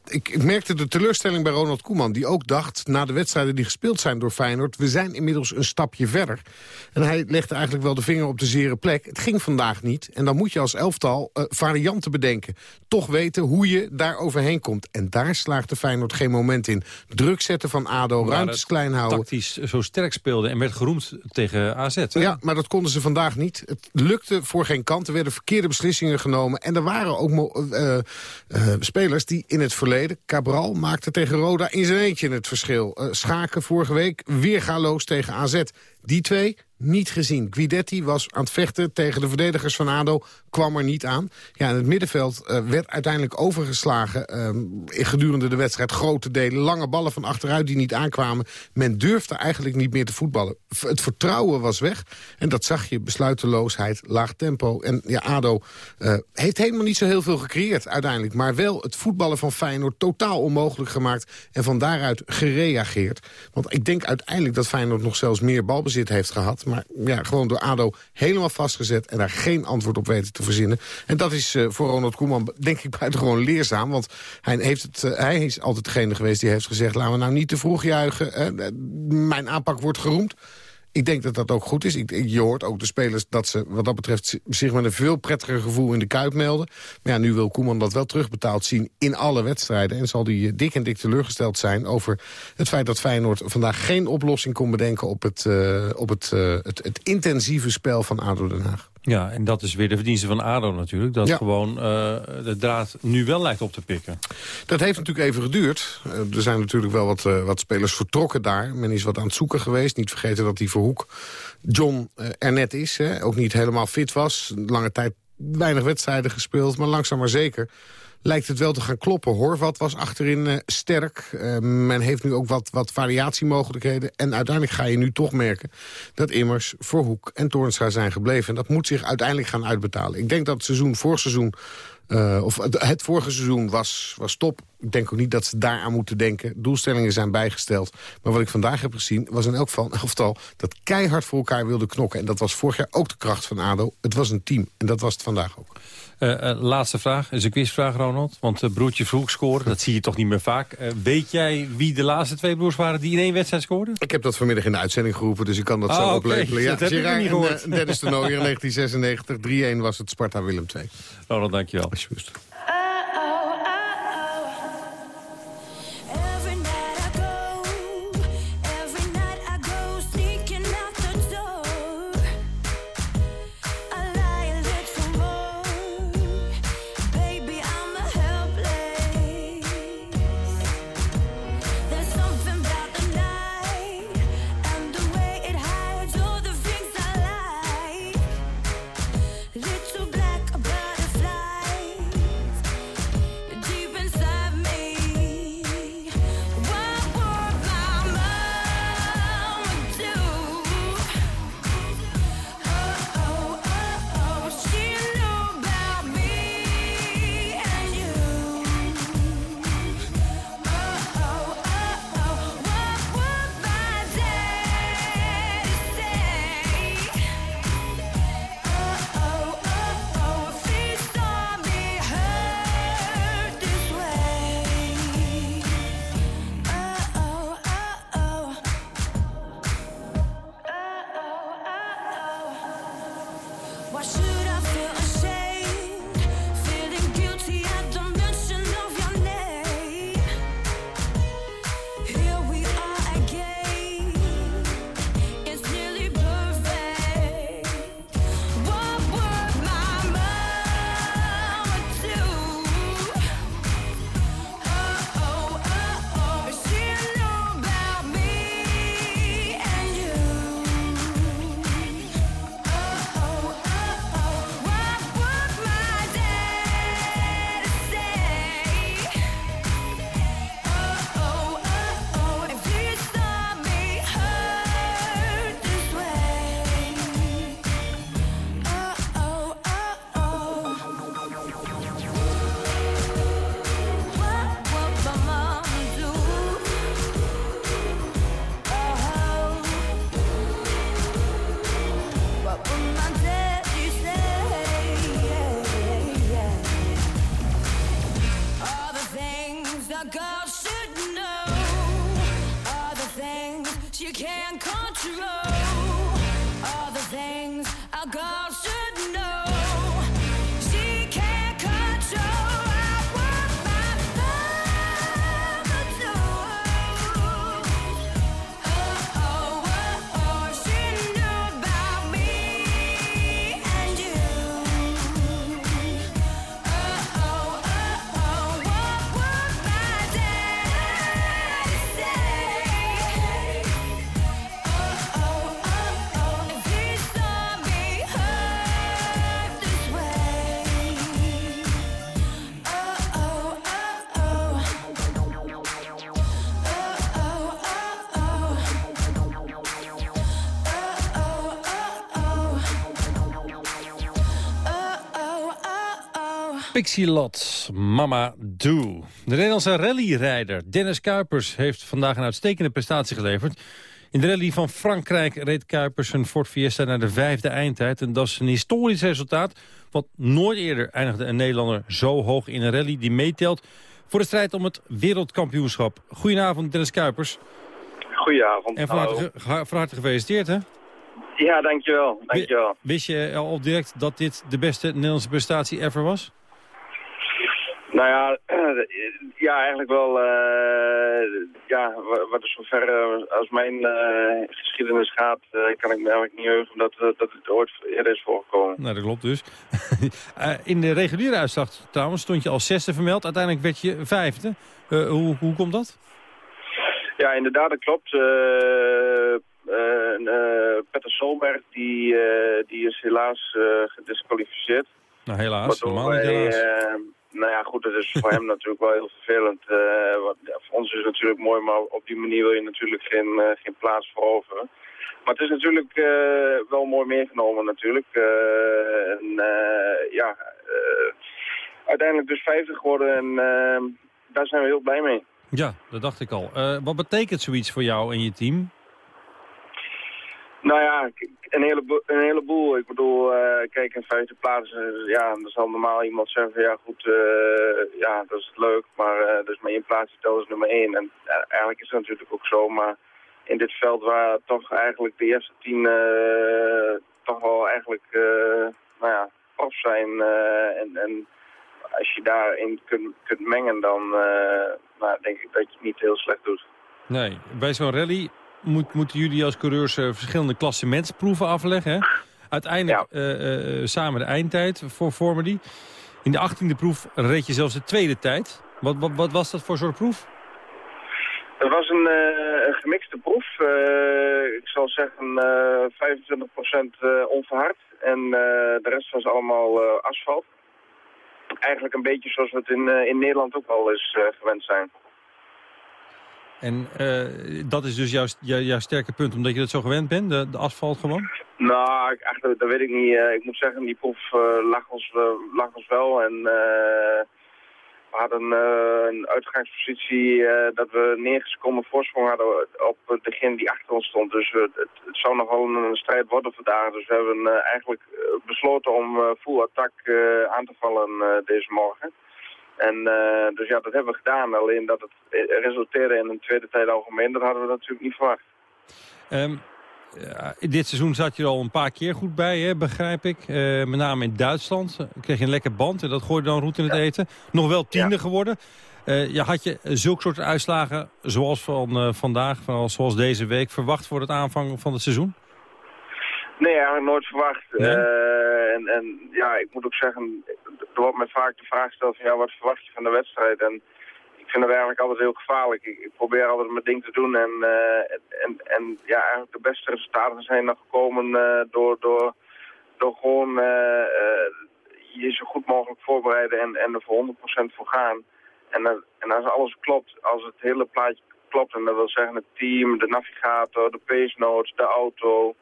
ik, ik, merkte de teleurstelling bij Ronald Koeman. Die ook dacht, na de wedstrijden die gespeeld zijn door Feyenoord... we zijn inmiddels een stapje verder. En hij legde eigenlijk wel de vinger op de zere plek. Het ging vandaag niet. En dan moet je als elftal uh, varianten bedenken. Toch weten hoe je daar overheen komt. En daar slaagde Feyenoord geen moment in. Druk zetten van ADO, maar ruimtes klein houden. tactisch zo sterk speelde en werd geroemd tegen AZ. Hè? Ja, maar dat konden ze vandaag niet. Het lukte voor geen kant. Er werden verkeerde beslissingen genomen. En er waren ook uh, uh, spelers die in het verleden Cabral maakte tegen Roda in zijn eentje het verschil. Uh, Schaken vorige week weer galoos tegen AZ. Die twee niet gezien. Guidetti was aan het vechten tegen de verdedigers van ADO, kwam er niet aan. Ja, het middenveld uh, werd uiteindelijk overgeslagen uh, gedurende de wedstrijd. Grote delen, lange ballen van achteruit die niet aankwamen. Men durfde eigenlijk niet meer te voetballen. Het vertrouwen was weg en dat zag je. Besluiteloosheid, laag tempo. En ja, ADO uh, heeft helemaal niet zo heel veel gecreëerd uiteindelijk. Maar wel het voetballen van Feyenoord totaal onmogelijk gemaakt. En van daaruit gereageerd. Want ik denk uiteindelijk dat Feyenoord nog zelfs meer balbezit heeft gehad maar ja, gewoon door ADO helemaal vastgezet... en daar geen antwoord op weten te verzinnen. En dat is uh, voor Ronald Koeman denk ik buitengewoon leerzaam. Want hij, heeft het, uh, hij is altijd degene geweest die heeft gezegd... laten we nou niet te vroeg juichen. Uh, mijn aanpak wordt geroemd. Ik denk dat dat ook goed is. Ik, je hoort ook de spelers dat ze wat dat betreft zich met een veel prettiger gevoel in de kuip melden. Maar ja, nu wil Koeman dat wel terugbetaald zien in alle wedstrijden. En zal hij dik en dik teleurgesteld zijn over het feit dat Feyenoord vandaag geen oplossing kon bedenken op het, uh, op het, uh, het, het intensieve spel van ADO Den Haag. Ja, en dat is weer de verdienste van ADO natuurlijk. Dat gewoon uh, de draad nu wel lijkt op te pikken. Dat heeft natuurlijk even geduurd. Uh, er zijn natuurlijk wel wat, uh, wat spelers vertrokken daar. Men is wat aan het zoeken geweest. Niet vergeten dat die Verhoek John er net is. Hè. Ook niet helemaal fit was. Lange tijd weinig wedstrijden gespeeld. Maar langzaam maar zeker lijkt het wel te gaan kloppen. Horvat was achterin uh, sterk. Uh, men heeft nu ook wat, wat variatiemogelijkheden. En uiteindelijk ga je nu toch merken dat Immers, Voorhoek en Toornstra zijn gebleven. En dat moet zich uiteindelijk gaan uitbetalen. Ik denk dat het seizoen, vorig seizoen Eh, of het, het vorige seizoen was, was top. Ik denk ook niet dat ze daaraan moeten denken. Doelstellingen zijn bijgesteld. Maar wat ik vandaag heb gezien was in elk geval een elftal... dat keihard voor elkaar wilde knokken. En dat was vorig jaar ook de kracht van ADO. Het was een team. En dat was het vandaag ook. Uh, uh, laatste vraag, is een quizvraag Ronald. Want uh, broertje vroeg scoren, dat zie je toch niet meer vaak. weet jij wie de laatste twee broers waren die in één wedstrijd scoorden? Ik heb dat vanmiddag in de uitzending geroepen, dus ik kan dat ah, zo okay. oplepelen. Ja, dat heb Gerard ik niet gehoord. en Dennis de Nooijer in 1996. 3-1 was het Sparta Willem II. Ronald, dankjewel. Alsjeblieft. Pixielot, Mama Do. De Nederlandse rallyrijder Dennis Kuipers heeft vandaag een uitstekende prestatie geleverd. In de rally van Frankrijk reed Kuipers een Ford Fiesta naar de vijfde eindtijd. En dat is een historisch resultaat, want nooit eerder eindigde een Nederlander zo hoog in een rally die meetelt voor de strijd om het wereldkampioenschap. Goedenavond Dennis Kuipers. Goedenavond. En van harte, van harte gefeliciteerd hè? Ja, dankjewel. dankjewel. Wist je al direct dat dit de beste Nederlandse prestatie ever was? Nou ja, ja eigenlijk wel. eh, ja, wa- wat er zover als mijn eh, geschiedenis gaat, eh, kan ik me eigenlijk niet heugen dat, dat het ooit eerder is voorgekomen. Nou, dat klopt dus. In de reguliere uitslag trouwens stond je als zesde vermeld. Uiteindelijk werd je vijfde. Hoe, hoe komt dat? Ja, inderdaad, dat klopt. Petter Solberg die, die is helaas gedisqualificeerd. Nou, helaas. Normaal niet helaas. Nou ja, goed, dat is voor hem natuurlijk wel heel vervelend. eh, want, ja, voor ons is het natuurlijk mooi, maar op die manier wil je natuurlijk geen, eh, geen plaats veroveren. Maar het is natuurlijk eh, wel mooi meegenomen natuurlijk. En ja, uiteindelijk dus 50 geworden en daar zijn we heel blij mee. Ja, dat dacht ik al. Wat betekent zoiets voor jou en je team? Nou ja, een heleboel. Een. Ik bedoel, eh, kijk, in vijfde plaats, eh, ja, dan zal normaal iemand zeggen van, ja goed, eh, ja, dat is leuk, maar eh dus maar één plaats is nummer één. En eigenlijk is dat natuurlijk ook zo, maar in dit veld waar toch eigenlijk de eerste tien toch wel eigenlijk, nou ja, prof zijn en, en als je daarin kunt, kunt mengen, dan nou, denk ik dat je het niet heel slecht doet. Nee, bij zo'n rally moet, moeten jullie als coureurs eh, verschillende klassementsproeven afleggen. Hè? Uiteindelijk eh, eh, samen de eindtijd voor vormen die. In de achttiende proef reed je zelfs de tweede tijd. Wat, wat, wat was dat voor soort proef? Het was een, een gemixte proef. Ik zal zeggen eh 25% eh, onverhard. En de rest was allemaal asfalt. Eigenlijk een beetje zoals we het in, in Nederland ook al eens gewend zijn. En eh, dat is dus jouw, jouw, jouw sterke punt, omdat je dat zo gewend bent, de, asfalt gewoon? Nou, ach, dat, weet ik niet. Eh, ik moet zeggen, die proef eh, lag, ons, lag ons wel. En we hadden een uitgangspositie dat we 9 seconden voorsprong hadden op degene die achter ons stond. Dus het, het zou nog wel een, strijd worden vandaag. Dus we hebben eigenlijk besloten om full attack aan te vallen deze morgen. En eh, dus ja, dat hebben we gedaan. Alleen dat het eh, resulteerde in een tweede tijd algemeen, dat hadden we natuurlijk niet verwacht. Ehm, dit seizoen zat je er al een paar keer goed bij, hè, begrijp ik. Eh, met name in Duitsland kreeg je een lekker band en dat gooide dan roet in het eten. Nog wel tiende geworden. Ja, had je zulke soort uitslagen zoals van vandaag, van, zoals deze week, verwacht voor het aanvang van het seizoen? Nee, eigenlijk nooit verwacht. Nee? Eh, en, en ja, ik moet ook zeggen, er wordt me vaak de vraag gesteld van ja, wat verwacht je van de wedstrijd? En ik vind het eigenlijk altijd heel gevaarlijk. Ik, ik probeer altijd mijn ding te doen en, eh, en, en ja, eigenlijk de beste resultaten zijn nog gekomen eh, door, door, door gewoon je zo goed mogelijk voorbereiden en, en er voor 100% voor gaan. En, dan- en als alles klopt, als het hele plaatje klopt, en dat wil zeggen het team, de navigator, de pace notes, de auto,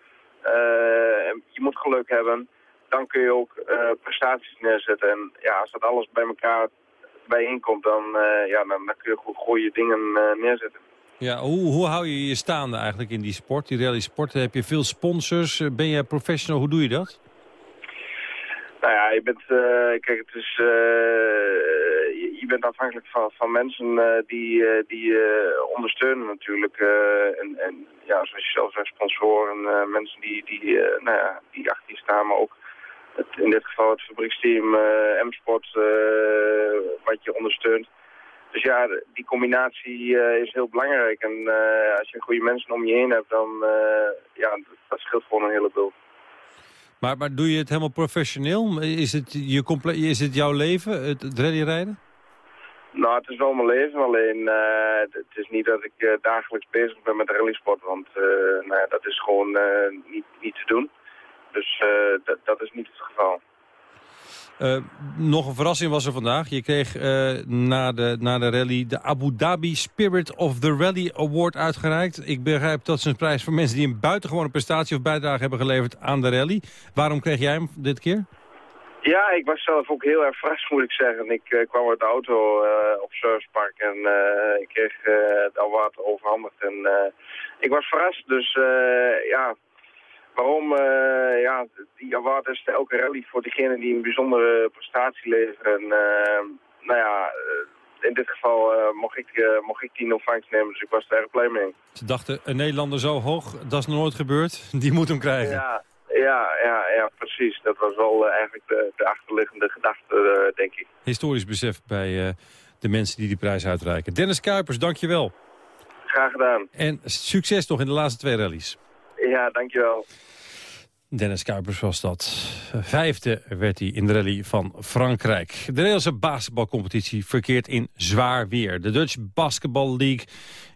je moet geluk hebben, dan kun je ook eh, prestaties neerzetten. En ja, als dat alles bij elkaar bijeenkomt, dan, eh, ja, dan, dan kun je goed goede dingen eh, neerzetten. Ja, hoe, hoe hou je je staande eigenlijk in die sport, die rally sport? Heb je veel sponsors? Eh, Ben je professional? Hoe doe je dat? Nou ja, je bent, eh, kijk, het is, eh, je, bent afhankelijk van, van mensen eh, die, eh, die je ondersteunen natuurlijk. eh, en, en ja, zoals je zelf zegt, sponsoren, eh, mensen die, die, eh, nou ja, die achter je staan, maar ook in dit geval het fabrieksteam eh, M-Sport, eh, wat je ondersteunt. Dus ja, die combinatie eh, is heel belangrijk. En eh, als je goede mensen om je heen hebt, dan uh, ja, dat scheelt gewoon een heleboel. Maar, maar doe je het helemaal professioneel? Is het, je is het jouw leven, het, het rallyrijden? Nou, het is wel mijn leven, alleen uh, het is niet dat ik uh, dagelijks bezig ben met rallysport, want uh, nou dat is gewoon niet, niet te doen. Dus dat, is niet het geval. Nog een verrassing was er vandaag. Je kreeg na, de, na de rally de Abu Dhabi Spirit of the Rally Award uitgereikt. Ik begrijp dat is een prijs voor mensen die een buitengewone prestatie of bijdrage hebben geleverd aan de rally. Waarom kreeg jij hem dit keer? Ja, ik was zelf ook heel erg verrast moet ik zeggen. Ik uh, kwam uit de auto op Surfspark en ik kreeg het award overhandigd. En ik was verrast, dus ja, waarom, ja, die award is elke rally voor degene die een bijzondere prestatie leveren. En, nou ja, in dit geval mocht, ik, mocht ik die in ontvangst nemen, dus ik was er erg blij mee. Ze dachten, een Nederlander zo hoog, dat is nog nooit gebeurd, die moet hem krijgen. Ja, ja, ja, ja precies. Dat was wel eigenlijk de, de achterliggende gedachte, denk ik. Historisch besef bij de mensen die die prijs uitreiken. Dennis Kuipers, dankjewel. Graag gedaan. En succes toch in de laatste twee rallies. Ja, dankjewel. Dennis Kuipers was dat. Vijfde werd hij in de rally van Frankrijk. De Nederlandse basketbalcompetitie verkeert in zwaar weer. De Dutch Basketball League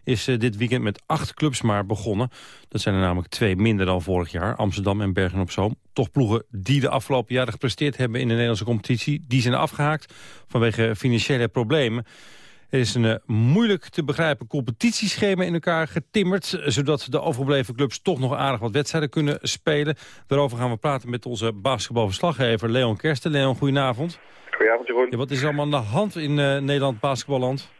is uh, dit weekend met acht clubs maar begonnen. Dat zijn er namelijk twee minder dan vorig jaar. Amsterdam en Bergen-op-Zoom. Toch ploegen die de afgelopen jaren gepresteerd hebben in de Nederlandse competitie. Die zijn afgehaakt vanwege financiële problemen. Er is een uh, moeilijk te begrijpen competitieschema in elkaar getimmerd... zodat de overgebleven clubs toch nog aardig wat wedstrijden kunnen spelen. Daarover gaan we praten met onze basketbalverslaggever Leon Kersten. Leon, goedenavond. Goedenavond, Jeroen. Ja, wat is er allemaal aan de hand in uh, Nederland basketballand?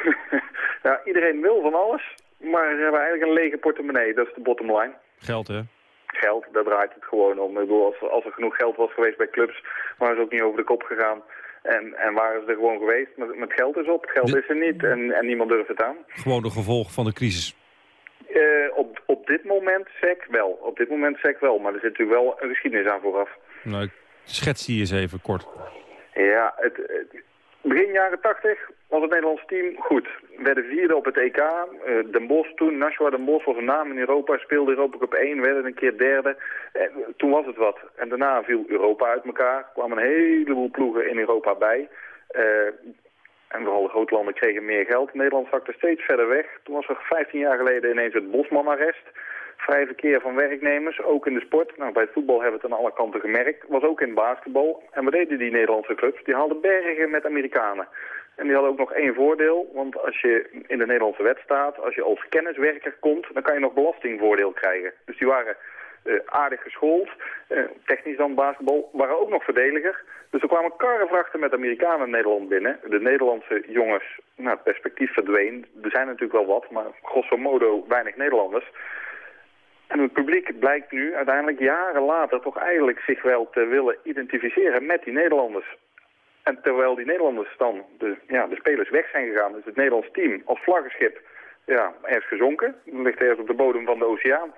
ja, iedereen wil van alles, maar ze hebben eigenlijk een lege portemonnee. Dat is de bottom line. Geld, hè? Geld, daar draait het gewoon om. Ik bedoel, als, als er genoeg geld was geweest bij clubs, waren ze ook niet over de kop gegaan. En, en waren ze er gewoon geweest met, met geld is op. Geld is er niet en, en niemand durft het aan. Gewoon de gevolg van de crisis. Uh, op, op dit moment sec wel. Op dit moment sec wel. Maar er zit natuurlijk wel een geschiedenis aan vooraf. Nou, schets die eens even kort. Ja, het, het, begin jaren 80 was het Nederlands team goed. We werden vierde op het EK. Uh, Den Bosch toen, Nashua Den Bosch was een naam in Europa. Speelde Europa Cup 1, werden een keer derde. Uh, toen was het wat. En daarna viel Europa uit elkaar. Kwamen een heleboel ploegen in Europa bij. Uh, en vooral de grootlanden kregen meer geld. Nederland zakte steeds verder weg. Toen was er 15 jaar geleden ineens het Bosman-arrest. Vrij verkeer van werknemers, ook in de sport. Nou, bij het voetbal hebben we het aan alle kanten gemerkt. Was ook in basketbal. En wat deden die Nederlandse clubs? Die haalden bergen met Amerikanen. En die hadden ook nog één voordeel, want als je in de Nederlandse wet staat, als je als kenniswerker komt, dan kan je nog belastingvoordeel krijgen. Dus die waren uh, aardig geschoold, uh, technisch dan basketbal, waren ook nog verdediger. Dus er kwamen karrevrachten met Amerikanen in Nederland binnen. De Nederlandse jongens, nou, het perspectief verdween. Er zijn natuurlijk wel wat, maar grosso modo weinig Nederlanders. En het publiek blijkt nu uiteindelijk jaren later toch eigenlijk zich wel te willen identificeren met die Nederlanders. En terwijl die Nederlanders dan, de, ja, de spelers weg zijn gegaan, is het Nederlands team als vlaggenschip ja, ergens gezonken. ligt ergens op de bodem van de oceaan.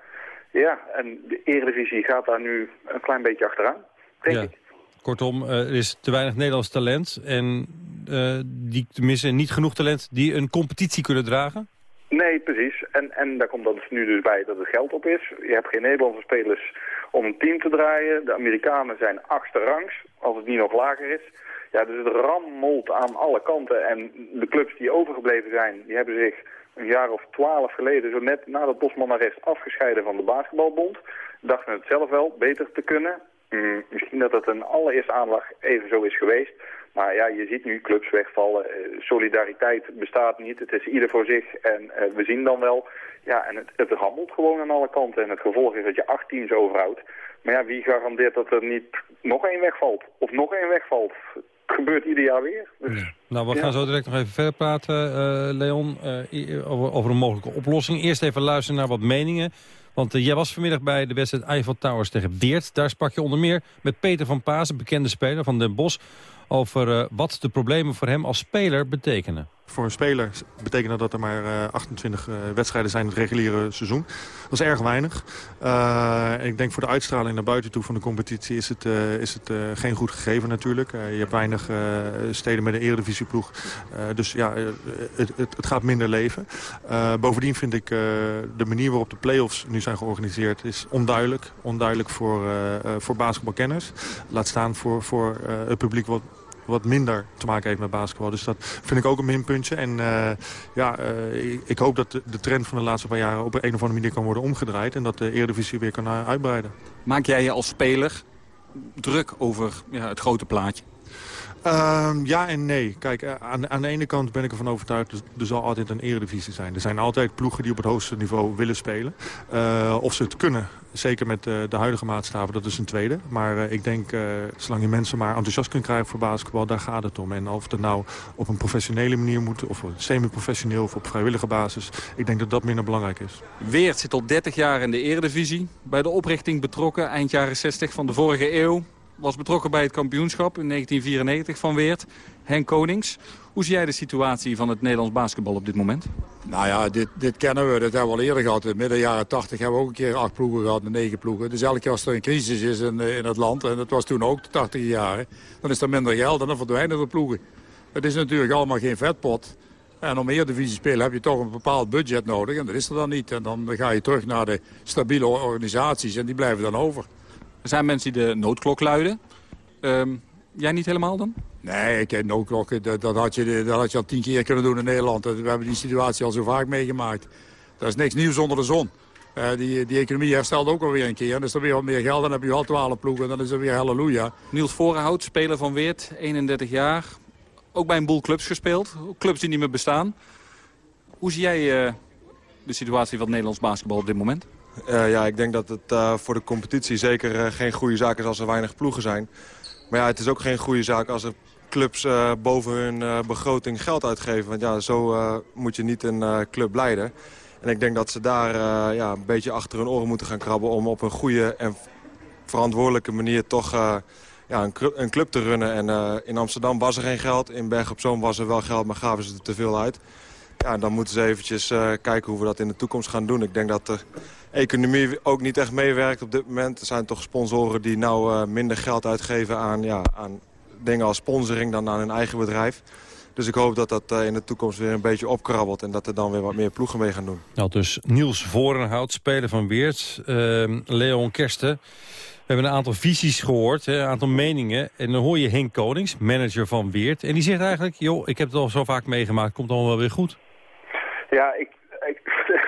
Ja, en de Eredivisie gaat daar nu een klein beetje achteraan, denk ja. ik. Kortom, er is te weinig Nederlands talent en uh, die, tenminste niet genoeg talent die een competitie kunnen dragen? Nee, precies. En, en daar komt dan nu dus bij dat het geld op is. Je hebt geen Nederlandse spelers om een team te draaien. De Amerikanen zijn achtste rangs, als het niet nog lager is. Ja, dus het rammelt aan alle kanten. En de clubs die overgebleven zijn, die hebben zich een jaar of twaalf geleden, zo net na dat Bosman-arrest, afgescheiden van de basketbalbond. Dachten het zelf wel beter te kunnen. Mm, misschien dat het een allereerste aanlag even zo is geweest. Maar ja, je ziet nu clubs wegvallen. Uh, solidariteit bestaat niet. Het is ieder voor zich. En uh, we zien dan wel. Ja, en het, het rammelt gewoon aan alle kanten. En het gevolg is dat je acht teams overhoudt. Maar ja, wie garandeert dat er niet nog één wegvalt? Of nog één wegvalt? Het gebeurt ieder jaar weer. Dus, ja. Nou, we gaan zo direct nog even verder praten, uh, Leon, over, over, een mogelijke oplossing. Eerst even luisteren naar wat meningen. Want jij was vanmiddag bij de wedstrijd Eiffel Towers tegen Weert. Daar sprak je onder meer met Peter van Paas, een bekende speler van Den Bosch over uh, wat de problemen voor hem als speler betekenen. Voor een speler betekent dat er maar uh, 28 uh, wedstrijden zijn in het reguliere seizoen. Dat is erg weinig. Uh, ik denk voor de uitstraling naar buiten toe van de competitie is het, is het geen goed gegeven natuurlijk. je hebt weinig steden met een eredivisieploeg. dus ja, het, het, het, gaat minder leven. bovendien vind ik de manier waarop de play-offs nu zijn georganiseerd is onduidelijk. Onduidelijk voor, voor basketbalkenners. Laat staan voor, voor het publiek wat wat minder te maken heeft met basketbal. Dus dat vind ik ook een minpuntje. En uh, ja, uh, ik, hoop dat de, trend van de laatste paar jaren op een of andere manier kan worden omgedraaid. En dat de Eredivisie weer kan uitbreiden. Maak jij je als speler druk over ja, het grote plaatje? Uh, ja en nee. Kijk, aan, aan, de ene kant ben ik ervan overtuigd... dat er zal altijd een eredivisie zijn. Er zijn altijd ploegen die op het hoogste niveau willen spelen. Uh, of ze het kunnen, zeker met uh, de huidige maatstaven, dat is een tweede. Maar ik denk, zolang je mensen maar enthousiast kunt krijgen voor basketbal... daar gaat het om. En of het nou op een professionele manier moet... of semi-professioneel of op vrijwillige basis... ik denk dat dat minder belangrijk is. Weert zit al 30 jaar in de eredivisie. Bij de oprichting betrokken eind jaren 60 van de vorige eeuw was betrokken bij het kampioenschap in 1994 van Weert. Henk Konings. Hoe zie jij de situatie van het Nederlands basketbal op dit moment? Nou ja, dit, dit kennen we. Dat hebben we al eerder gehad. In midden jaren 80 hebben we ook een keer acht ploegen gehad en negen ploegen. Dus elke keer als er een crisis is in, in het land, en dat was toen ook de 80 jaren, dan is er minder geld en dan verdwijnen de ploegen. Het is natuurlijk allemaal geen vetpot. En om Eredivisie te spelen heb je toch een bepaald budget nodig. En dat is er dan niet. En dan ga je terug naar de stabiele organisaties en die blijven dan over. Er zijn mensen die de noodklok luiden. Um, jij niet helemaal dan? Nee, ik noodklokken, dat, dat, had je, dat had je al tien keer kunnen doen in Nederland. We hebben die situatie al zo vaak meegemaakt. Dat is niks nieuws onder de zon. Uh, die, die economie herstelt ook alweer een keer. En is er weer wat meer geld. Dan heb je al twaalf ploegen. En dan is er weer halleluja. Niels Vorenhout, speler van Weert, 31 jaar. Ook bij een boel clubs gespeeld. Clubs die niet meer bestaan. Hoe zie jij uh, de situatie van het Nederlands basketbal op dit moment? Uh, ja, ik denk dat het uh, voor de competitie zeker uh, geen goede zaak is als er weinig ploegen zijn. Maar ja, het is ook geen goede zaak als er clubs eh, boven hun eh, begroting geld uitgeven. Want ja, zo eh, moet je niet een eh, club leiden. En ik denk dat ze daar eh, ja, een beetje achter hun oren moeten gaan krabben... om op een goede en verantwoordelijke manier toch eh, ja, een, een club te runnen. En eh, in Amsterdam was er geen geld. In Berg op Zoom was er wel geld, maar gaven ze er te veel uit. Ja, dan moeten ze eventjes eh, kijken hoe we dat in de toekomst gaan doen. Ik denk dat de economie ook niet echt meewerkt op dit moment. Er zijn toch sponsoren die nou eh, minder geld uitgeven aan, ja, aan dingen als sponsoring dan aan hun eigen bedrijf. Dus ik hoop dat dat eh, in de toekomst weer een beetje opkrabbelt... en dat er dan weer wat meer ploegen mee gaan doen. Nou, dus Niels Vorenhout, speler van Weert. Ehm, Leon Kersten. We hebben een aantal visies gehoord, een aantal meningen. En dan hoor je Henk Konings, manager van Weert. En die zegt eigenlijk, joh, ik heb het al zo vaak meegemaakt, komt allemaal wel weer goed. Ja, ik, ik,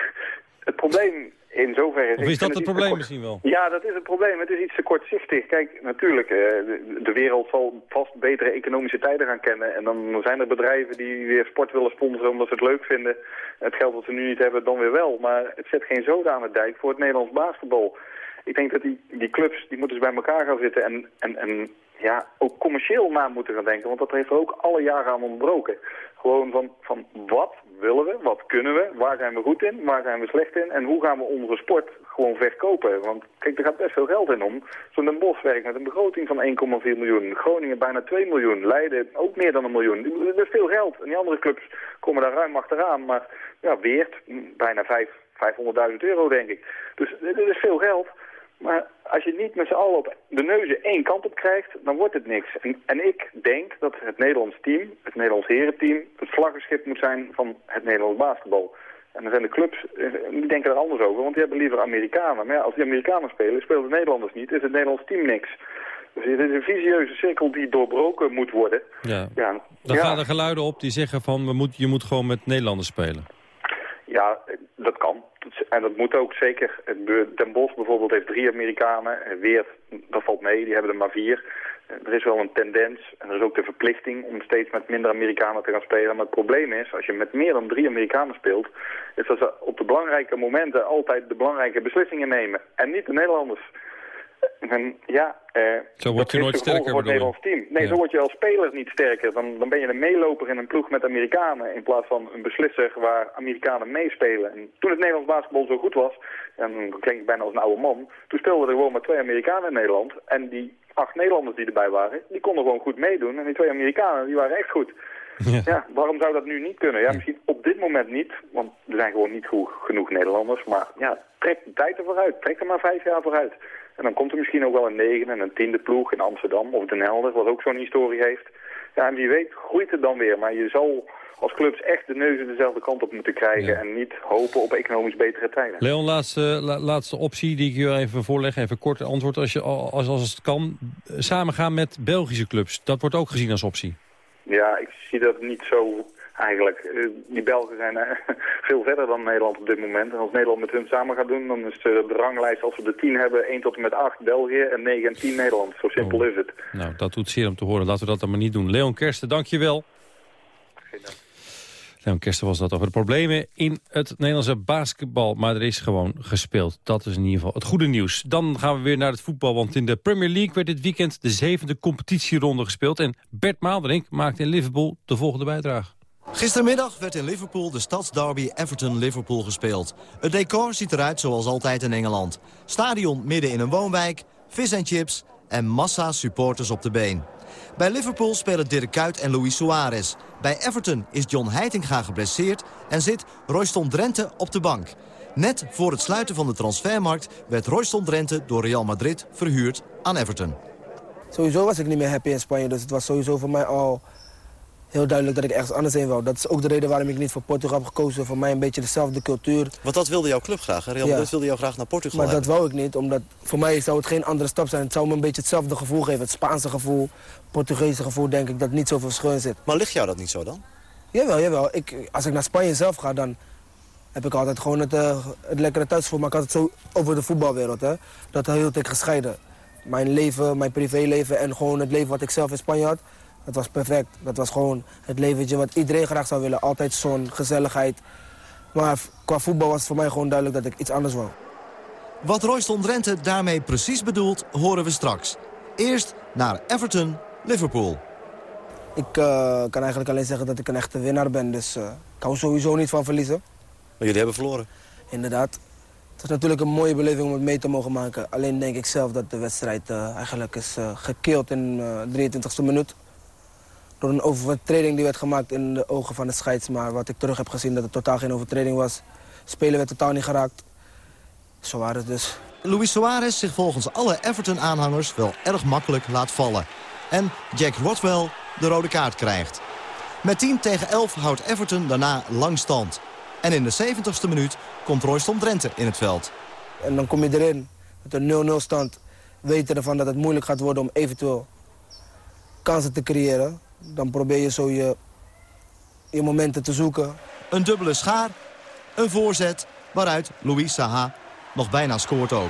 het probleem in zoverre is... Of ik is dat het probleem kort- misschien wel? Ja, dat is het probleem. Het is iets te kortzichtig. Kijk, natuurlijk, eh, de, de wereld zal vast betere economische tijden gaan kennen. En dan zijn er bedrijven die weer sport willen sponsoren omdat ze het leuk vinden. Het geld dat ze nu niet hebben, dan weer wel. Maar het zet geen zoden aan het dijk voor het Nederlands basketbal. Ik denk dat die, die clubs, die moeten eens bij elkaar gaan zitten en, en, en ja, ook commercieel na moeten gaan denken. Want dat heeft er ook alle jaren aan ontbroken. Gewoon van, van wat willen we, wat kunnen we, waar zijn we goed in, waar zijn we slecht in en hoe gaan we onze sport gewoon verkopen. Want kijk, er gaat best veel geld in om. Zo'n Den Bosch werkt met een begroting van 1,4 miljoen, Groningen bijna 2 miljoen, Leiden ook meer dan een miljoen. Dat is veel geld. En die andere clubs komen daar ruim achteraan, maar ja, Weert bijna 5 500.000 euro denk ik. Dus dit is veel geld. Maar als je niet met z'n allen op de neuzen één kant op krijgt, dan wordt het niks. En, ik denk dat het Nederlands team, het Nederlands herenteam, het vlaggenschip moet zijn van het Nederlands basketbal. En dan zijn de clubs, eh, die denken er anders over, want die hebben liever Amerikanen. Maar ja, als die Amerikanen spelen, spelen de Nederlanders niet, is het Nederlands team niks. Dus het is een visieuze cirkel die doorbroken moet worden. Ja. Ja, Dan ja. gaan er geluiden op die zeggen van, we moet, je moet gewoon met Nederlanders spelen. Ja, dat kan. En dat moet ook zeker. Den Bosch bijvoorbeeld heeft drie Amerikanen. En Weert, dat valt mee, die hebben er maar vier. Eh, Er is wel een tendens, en er is ook de verplichting om steeds met minder Amerikanen te gaan spelen. Maar het probleem is, als je met meer dan drie Amerikanen speelt, is dat ze op de belangrijke momenten altijd de belangrijke beslissingen nemen. En niet de Nederlanders. Ja, eh, Zo word je dat nooit sterker, voor? Nederlands team. Nee, Ja. zo word je als speler niet sterker. Dan, dan ben je een meeloper in een ploeg met Amerikanen in plaats van een beslisser waar Amerikanen meespelen. En toen het Nederlands basketbal zo goed was, en dan klink ik bijna als een oude man, toen speelden er gewoon maar twee Amerikanen in Nederland. En die acht Nederlanders die erbij waren, die konden gewoon goed meedoen. En die twee Amerikanen, die waren echt goed. Ja. waarom zou dat nu niet kunnen? Ja, misschien op dit moment niet, want er zijn gewoon niet goed, genoeg Nederlanders. Maar ja, trek de tijd er vooruit. Trek er maar vijf jaar vooruit. En dan komt er misschien ook wel een negende en een tiende ploeg in Amsterdam of Den Helder, wat ook zo'n historie heeft. Ja, en wie weet groeit het dan weer. Maar je zal als clubs echt de neuzen dezelfde kant op moeten krijgen en niet hopen op economisch betere tijden. Leon, laatste, la- laatste optie die ik je even voorleg. Even kort antwoord als, je, als, als het kan. Samengaan met Belgische clubs. Dat wordt ook gezien als optie. Ja, ik zie dat niet zo eigenlijk. Eh, die Belgen zijn eh, veel verder dan Nederland op dit moment. En als Nederland met hun samen gaat doen, dan is de ranglijst, als we de 10 hebben, 1 tot en met 8 België en 9 en 10 Nederland. Zo simpel is het. Nou, dat doet zeer om te horen. Laten we dat dan maar niet doen. Leon Kersten, dank je wel. Leon Kersten was dat over de problemen in het Nederlandse basketbal. Maar er is gewoon gespeeld. Dat is in ieder geval het goede nieuws. Dan gaan we weer naar het voetbal. Want in de Premier League werd dit weekend de zevende competitieronde gespeeld. En Bert Maalderink maakte in Liverpool de volgende bijdrage. Gistermiddag werd in Liverpool de stadsderby Everton-Liverpool gespeeld. Het decor ziet eruit zoals altijd in Engeland. Stadion midden in een woonwijk, vis en chips en massa supporters op de been. Bij Liverpool spelen Dirk Kuyt en Luis Suarez. Bij Everton is John Heitinga geblesseerd en zit Royston Drenthe op de bank. Net voor het sluiten van de transfermarkt werd Royston Drenthe door Real Madrid verhuurd aan Everton. Sowieso was ik niet meer happy in Spanje, dus het was sowieso voor mij al heel duidelijk dat ik ergens anders heen wou. Dat is ook de reden waarom ik niet voor Portugal heb gekozen. Voor mij een beetje dezelfde cultuur. Want dat wilde jouw club graag, hè? Real Ja. Madrid wilde jou graag naar Portugal Maar dat wou ik niet, omdat voor mij zou het geen andere stap zijn. Het zou me een beetje hetzelfde gevoel geven. Het Spaanse gevoel, Portugese gevoel, denk ik, dat niet zoveel verschil zit. Maar ligt jou dat niet zo dan? Jawel, jawel. Ik, als ik naar Spanje zelf ga, dan heb ik altijd gewoon het, eh, het lekkere thuisgevoel. Maar ik had het zo over de voetbalwereld, hè. Dat hield ik gescheiden. Mijn leven, mijn privéleven en gewoon het leven wat ik zelf in Spanje had, dat was perfect. Dat was gewoon het leventje wat iedereen graag zou willen. Altijd zon, gezelligheid. Maar qua voetbal was het voor mij gewoon duidelijk dat ik iets anders wou. Wat Royston Drenthe daarmee precies bedoelt, horen we straks. Eerst naar Everton, Liverpool. Ik uh, kan eigenlijk alleen zeggen dat ik een echte winnaar ben. Dus uh, ik hou sowieso niet van verliezen. Maar jullie hebben verloren? Inderdaad. Het is natuurlijk een mooie beleving om het mee te mogen maken. Alleen denk ik zelf dat de wedstrijd uh, eigenlijk is gekeeld in de 23e minuut. Door een overtreding die werd gemaakt in de ogen van de scheids. Maar wat ik terug heb gezien dat het totaal geen overtreding was. Spelen werd totaal niet geraakt. Zo waren het dus. Luis Suarez zich volgens alle Everton-aanhangers wel erg makkelijk laat vallen. En Jack Rodwell de rode kaart krijgt. Met 10 tegen 11 houdt Everton daarna lang stand. En in de 70ste minuut komt Royston Drenthe in het veld. En dan kom je erin met een 0-0 stand. Weten ervan dat het moeilijk gaat worden om eventueel kansen te creëren. Dan probeer je zo je, je momenten te zoeken. Een dubbele schaar, een voorzet waaruit Louis Saha nog bijna scoort ook.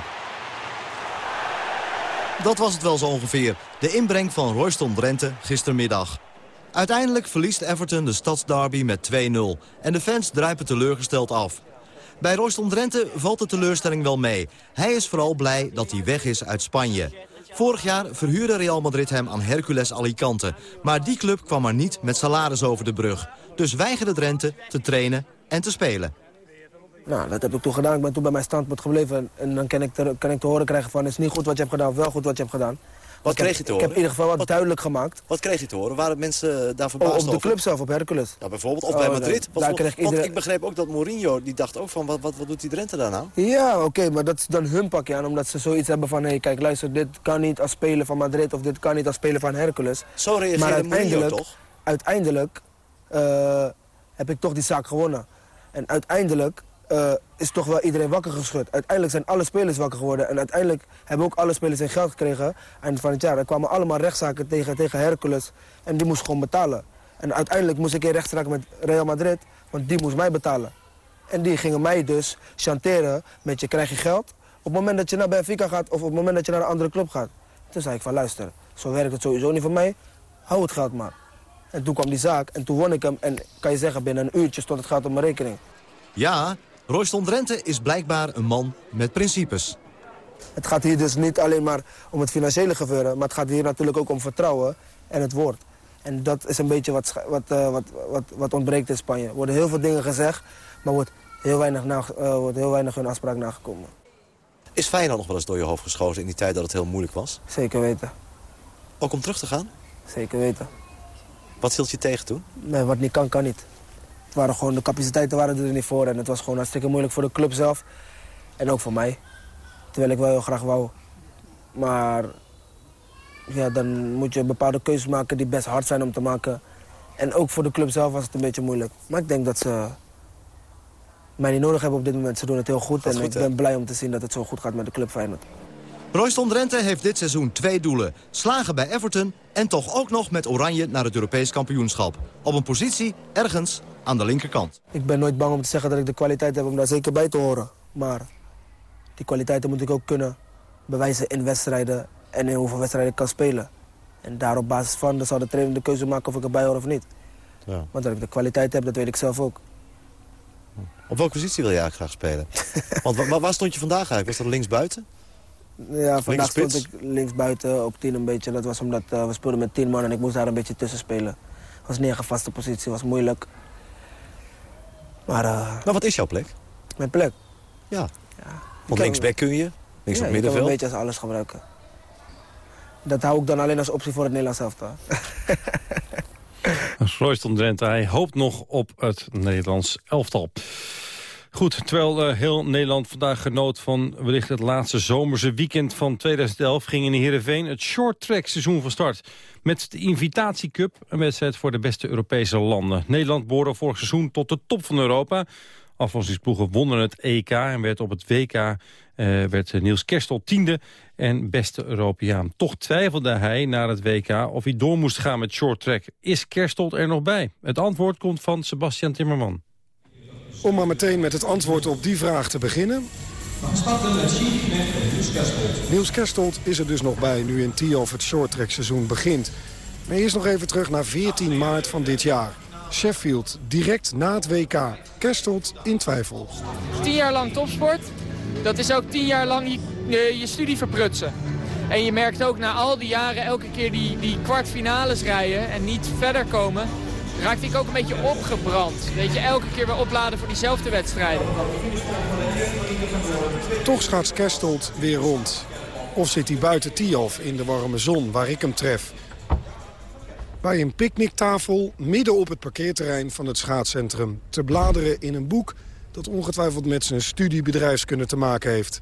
Dat was het wel zo ongeveer. De inbreng van Royston Drenthe gistermiddag. Uiteindelijk verliest Everton de stadsderby met 2-0. En de fans druipen teleurgesteld af. Bij Royston Drenthe valt de teleurstelling wel mee. Hij is vooral blij dat hij weg is uit Spanje. Vorig jaar verhuurde Real Madrid hem aan Hercules Alicante. Maar die club kwam maar niet met salaris over de brug. Dus weigerde Drenthe te trainen en te spelen. Nou, dat heb ik toen gedaan. Ik ben toen bij mijn standpunt gebleven. En dan kan ik, te, kan ik horen krijgen van... het is niet goed wat je hebt gedaan of wel goed wat je hebt gedaan. Wat kreeg je te horen? Ik heb in ieder geval wat, duidelijk gemaakt. Wat kreeg je te horen? Waren mensen daar verbaasd over? Op de club zelf, op Hercules. Ja, bijvoorbeeld, of bij oh, Madrid. Want iedereen... ik begreep ook dat Mourinho, die dacht ook van... wat, wat, wat doet die Drenthe daar nou? Ja, oké, maar dat is dan hun pakje aan. Omdat ze zoiets hebben van... hé, hey, kijk, luister, dit kan niet als speler van Madrid... of dit kan niet als speler van Hercules. Zo reageerde Mourinho toch? Uiteindelijk uh, heb ik toch die zaak gewonnen. En uiteindelijk uh, is toch wel iedereen wakker geschud. Uiteindelijk zijn alle spelers wakker geworden. En uiteindelijk hebben ook alle spelers zijn geld gekregen. Eind van het jaar. Er kwamen allemaal rechtszaken tegen, tegen Hercules. En die moest gewoon betalen. En uiteindelijk moest ik in rechtszaak met Real Madrid. Want die moest mij betalen. En die gingen mij dus chanteren met je krijg je geld. Op het moment dat je naar Benfica gaat of op het moment dat je naar een andere club gaat. Toen zei ik van luister, zo werkt het sowieso niet voor mij. Hou het geld maar. En toen kwam die zaak en toen won ik hem. En kan je zeggen, binnen een uurtje stond het geld op mijn rekening. Ja, Royston Drenthe is blijkbaar een man met principes. Het gaat hier dus niet alleen maar om het financiële gebeuren... maar het gaat hier natuurlijk ook om vertrouwen en het woord. En dat is een beetje wat, wat, uh, wat, wat, wat ontbreekt in Spanje. Er worden heel veel dingen gezegd, maar wordt heel weinig, na, uh, wordt heel weinig hun afspraak nagekomen. Is Feyenoord nog wel eens door je hoofd geschoten in die tijd dat het heel moeilijk was? Zeker weten. Ook om terug te gaan? Zeker weten. Wat hield je tegen toen? Nee, wat niet kan, kan niet. Waren gewoon, de capaciteiten waren er niet voor. En het was gewoon hartstikke moeilijk voor de club zelf. En ook voor mij. Terwijl ik wel heel graag wou. Maar ja, dan moet je bepaalde keuzes maken die best hard zijn om te maken. En ook voor de club zelf was het een beetje moeilijk. Maar ik denk dat ze mij niet nodig hebben op dit moment. Ze doen het heel goed. en ik ben blij om te zien dat het zo goed gaat met de club Feyenoord. Royston Drenthe heeft dit seizoen twee doelen. Slagen bij Everton en toch ook nog met Oranje naar het Europees kampioenschap. Op een positie ergens aan de linkerkant. Ik ben nooit bang om te zeggen dat ik de kwaliteit heb om daar zeker bij te horen. Maar die kwaliteiten moet ik ook kunnen bewijzen in wedstrijden en in hoeveel wedstrijden ik kan spelen. En daar op basis van dan zal de trainer de keuze maken of ik erbij hoor of niet. Ja. Want dat ik de kwaliteit heb, dat weet ik zelf ook. Op welke positie wil je eigenlijk graag spelen? Want waar stond je vandaag eigenlijk? Was dat linksbuiten? Ja, vandaag stond ik linksbuiten op tien een beetje. Dat was omdat uh, we speelden met tien man en ik moest daar een beetje tussen spelen. Het was niet een vaste positie, was moeilijk. Maar, uh, maar wat is jouw plek? Mijn plek? Ja. ja. Want linksback kun je, links ja, op middenveld. Ik kan een beetje als alles gebruiken. Dat hou ik dan alleen als optie voor het Nederlands elftal. Royston Drenthe, hij hoopt nog op het Nederlands elftal. Goed, terwijl uh, heel Nederland vandaag genoot van wellicht het laatste zomerse weekend van 2011... ging in Heerenveen het short track seizoen van start. Met de Invitatie Cup, een wedstrijd voor de beste Europese landen. Nederland behoorde vorig seizoen tot de top van Europa. Aflossingsploegen wonnen het EK en werd op het WK uh, werd Niels Kerstel tiende en beste Europeaan. Toch twijfelde hij na het WK of hij door moest gaan met short track. Is Kerstel er nog bij? Het antwoord komt van Sebastian Timmerman. Om maar meteen met het antwoord op die vraag te beginnen. Niels Kerstold is er dus nog bij nu in Tiof het shorttrack seizoen begint. Maar eerst nog even terug naar 14 maart van dit jaar. Sheffield, direct na het WK. Kerstold in twijfel. Tien jaar lang topsport, dat is ook tien jaar lang je, je studie verprutsen. En je merkt ook na al die jaren elke keer die, die kwartfinales rijden en niet verder komen raakte ik ook een beetje opgebrand. Weet je, elke keer weer opladen voor diezelfde wedstrijden. Toch schaats Kerstold weer rond. Of zit hij buiten Tialf in de warme zon waar ik hem tref. Bij een picknicktafel midden op het parkeerterrein van het schaatscentrum. Te bladeren in een boek dat ongetwijfeld met zijn studiebedrijfskunde te maken heeft.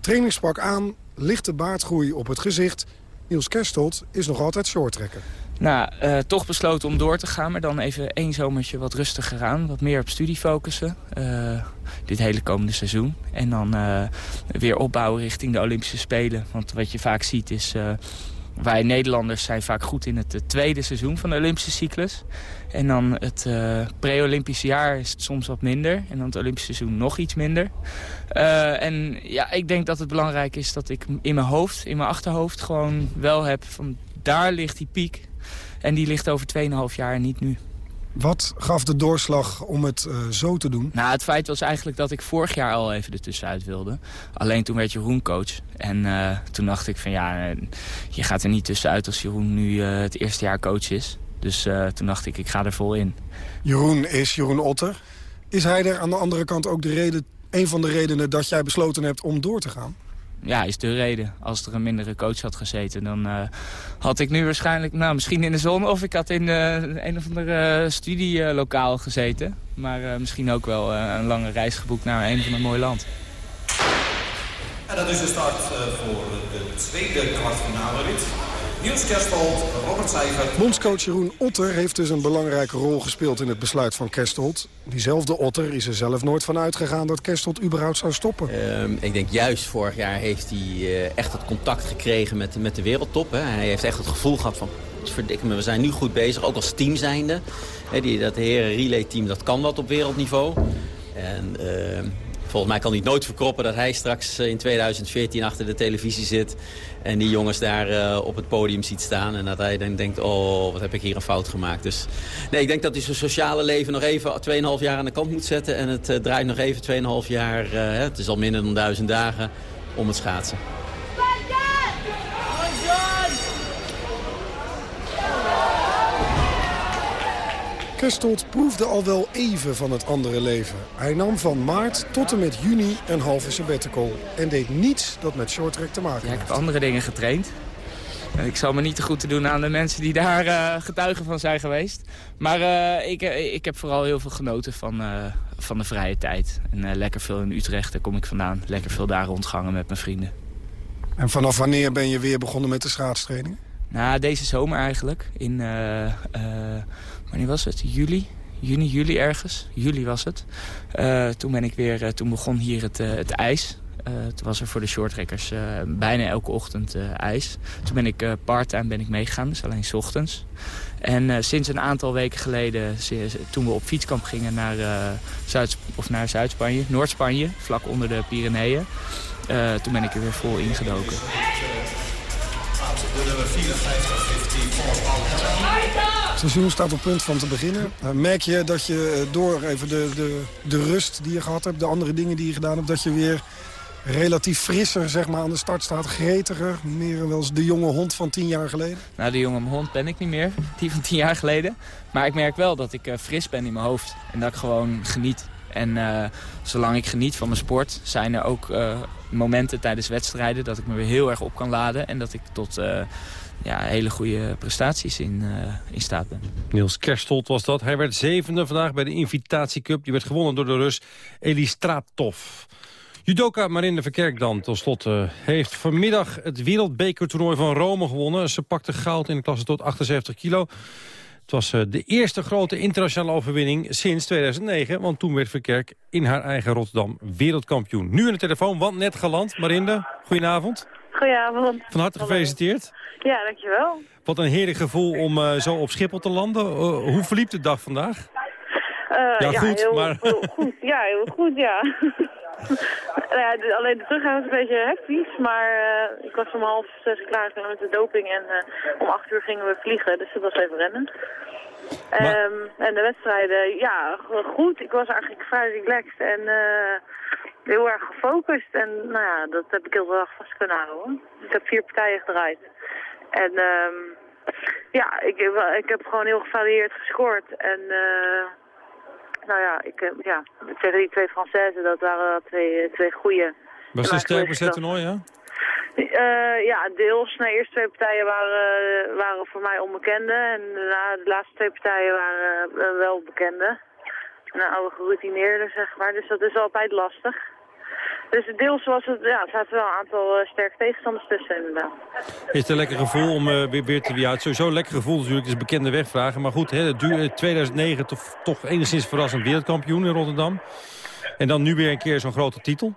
Trainingspak aan, lichte baardgroei op het gezicht. Niels Kerstold is nog altijd shorttrekker. Nou, toch besloten om door te gaan, maar dan even één zomertje wat rustiger aan. Wat meer op studie focussen, uh, dit hele komende seizoen. En dan uh, weer opbouwen richting de Olympische Spelen. Want wat je vaak ziet is, wij Nederlanders zijn vaak goed in het tweede seizoen van de Olympische cyclus. En dan het pre-Olympische jaar is het soms wat minder. En dan het Olympische seizoen nog iets minder. en ja, ik denk dat het belangrijk is dat ik in mijn hoofd, in mijn achterhoofd gewoon wel heb van daar ligt die piek. En die ligt over 2,5 jaar en niet nu. Wat gaf de doorslag om het uh, zo te doen? Nou, het feit was eigenlijk dat ik vorig jaar al even ertussenuit wilde. Alleen toen werd Jeroen coach. En uh, toen dacht ik van ja, je gaat er niet tussenuit als Jeroen nu uh, het eerste jaar coach is. Dus toen dacht ik, ik ga er vol in. Jeroen is Jeroen Otter. Is hij er aan de andere kant ook de reden, een van de redenen dat jij besloten hebt om door te gaan? Ja, is de reden. Als er een mindere coach had gezeten, dan uh, had ik nu waarschijnlijk, nou, misschien in de zon... of ik had in uh, een of ander uh, studielokaal gezeten. Maar misschien ook wel een lange reis geboekt naar een van een mooi land. En dat is de start voor de tweede kwartfinale rit. Niels Kerstold, Robert Seijver. Bondscoach Jeroen Otter heeft dus een belangrijke rol gespeeld in het besluit van Kerstold. Diezelfde Otter is er zelf nooit van uitgegaan dat Kerstold überhaupt zou stoppen. Uh, ik denk juist vorig jaar heeft hij uh, echt het contact gekregen met, met de wereldtop. Hè. Hij heeft echt het gevoel gehad van, verdikke me, we zijn nu goed bezig, ook als team zijnde. Hè, die, dat heren relay team, dat kan wat op wereldniveau. En... Uh, Volgens mij kan hij nooit verkroppen dat hij straks in 2014 achter de televisie zit... en die jongens daar uh, op het podium ziet staan. En dat hij dan denkt, oh, wat heb ik hier een fout gemaakt. Dus nee, ik denk dat hij zijn sociale leven nog even 2,5 jaar aan de kant moet zetten. En het uh, draait nog even 2,5 jaar, het is al minder dan duizend dagen, om het schaatsen. Kerstold proefde al wel even van het andere leven. Hij nam van maart tot en met juni een halve sabbatical. En deed niets dat met shorttrack te maken ja, Ik heb andere dingen getraind. Ik zal me niet te goed te doen aan de mensen die daar uh, getuigen van zijn geweest. Maar uh, ik, ik heb vooral heel veel genoten van, uh, van de vrije tijd. En lekker veel in Utrecht, daar kom ik vandaan. Lekker veel daar rondgangen met mijn vrienden. En vanaf wanneer ben je weer begonnen met de schaatstraining? Nou, deze zomer eigenlijk. In wanneer was het? Juli? Juni, juli ergens. Juli was het. Uh, toen, ben ik weer, uh, toen begon hier het, uh, het ijs. toen was er voor de shorttrekkers bijna elke ochtend ijs. Toen ben ik part-time ben ik meegegaan, dus alleen s ochtends. En sinds een aantal weken geleden, toen we op fietskamp gingen naar, Zuid, Zuid-Spanje, Noord-Spanje, vlak onder de Pyreneeën. toen ben ik er weer vol ingedoken. De nummer 54, 50, het seizoen staat op punt van te beginnen. Uh, merk je dat je eh, door even de, de, de rust die je gehad hebt... de andere dingen die je gedaan hebt... dat je weer relatief frisser zeg maar, aan de start staat, gretiger. Meer wel eens de jonge hond van tien jaar geleden. Nou, de jonge hond ben ik niet meer, die van tien jaar geleden. Maar ik merk wel dat ik uh, fris ben in mijn hoofd. En dat ik gewoon geniet. En uh, zolang ik geniet van mijn sport, zijn er ook uh, momenten tijdens wedstrijden... dat ik me weer heel erg op kan laden. En dat ik tot ja, hele goede prestaties in, in staat ben. Niels Kerstold was dat. Hij werd zevende vandaag bij de Invitatiecup. Die werd gewonnen door de Rus Elistratov. Judoka Marinde Verkerk dan, tot slot, heeft vanmiddag het wereldbekertoernooi van Rome gewonnen. Ze pakte goud in de klasse tot 78 kilo. Het was uh, de eerste grote internationale overwinning sinds 2009... want toen werd Verkerk in haar eigen Rotterdam wereldkampioen. Nu in de telefoon, want net geland. Marinde, goedenavond. Goedenavond. Van harte gefeliciteerd. Ja, dankjewel. Wat een heerlijk gevoel om uh, zo op Schiphol te landen. Uh, hoe verliep de dag vandaag? Uh, ja, ja, goed, heel, maar... heel goed. Ja, heel goed, ja. nou ja de, alleen de teruggaan was een beetje hectisch, maar ik was om half zes klaar met de doping en om acht uur gingen we vliegen, dus dat was even rennen. Maar... Um, en de wedstrijden, ja, goed. Ik was eigenlijk vrij relaxed en heel erg gefocust. En nou ja, dat heb ik heel erg vast kunnen houden. Ik heb vier partijen gedraaid. En um, ja, ik, ik heb gewoon heel gevarieerd gescoord. En uh, nou ja, ik, ja, tegen die twee Françaises, dat waren twee, twee goede. Was het een sterk bezet toernooi, ja? Uh, ja, deels. De eerste twee partijen waren, waren voor mij onbekende. En daarna de laatste twee partijen waren uh, wel bekende. Een oude geroutineerde, zeg maar. Dus dat is altijd lastig. Dus deels was het, ja, er zaten wel een aantal uh, sterke tegenstanders tussen inderdaad. Is het een lekker gevoel om uh, weer, weer te... Ja, het sowieso een lekker gevoel natuurlijk, het is bekende wegvragen. Maar goed, hè, 2009 toch, toch enigszins verrassend wereldkampioen in Rotterdam. En dan nu weer een keer zo'n grote titel.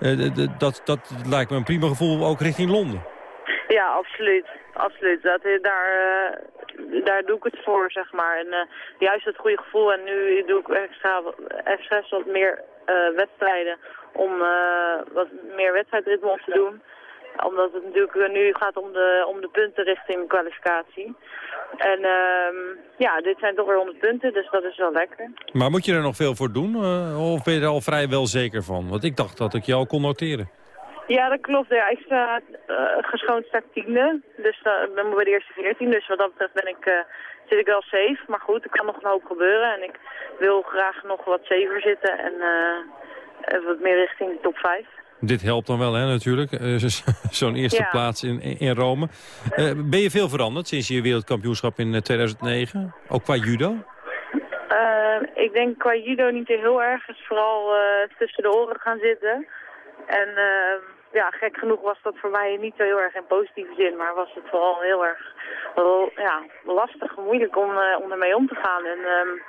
Uh, dat, dat lijkt me een prima gevoel ook richting Londen. Ja, absoluut. Absoluut. Dat, daar, uh, daar doe ik het voor, zeg maar. En uh, juist het goede gevoel. En nu doe ik extra, extra wat meer wedstrijden om wat meer wedstrijdritme op te doen omdat het natuurlijk nu gaat om de, om de punten richting de kwalificatie. En uh, ja, dit zijn toch weer 100 punten, dus dat is wel lekker. Maar moet je er nog veel voor doen? Uh, of ben je er al vrij wel zeker van? Want ik dacht dat ik je al kon noteren. Ja, dat klopt. Ja. Ik sta uh, geschoond sta tiende. Dus uh, ben ik bij de eerste 14. Dus wat dat betreft ben ik, zit ik wel safe. Maar goed, er kan nog een hoop gebeuren. En ik wil graag nog wat safer zitten. En wat meer richting de top 5. Dit helpt dan wel, hè, natuurlijk. Zo'n eerste ja. plaats in, in Rome. ben je veel veranderd sinds je wereldkampioenschap in 2009? Ook qua judo? ik denk qua judo niet heel erg. Het is vooral tussen de oren gaan zitten. En uh, ja, gek genoeg was dat voor mij niet zo heel erg in positieve zin, maar was het vooral heel erg ja, lastig moeilijk om, uh, om ermee om te gaan. En um,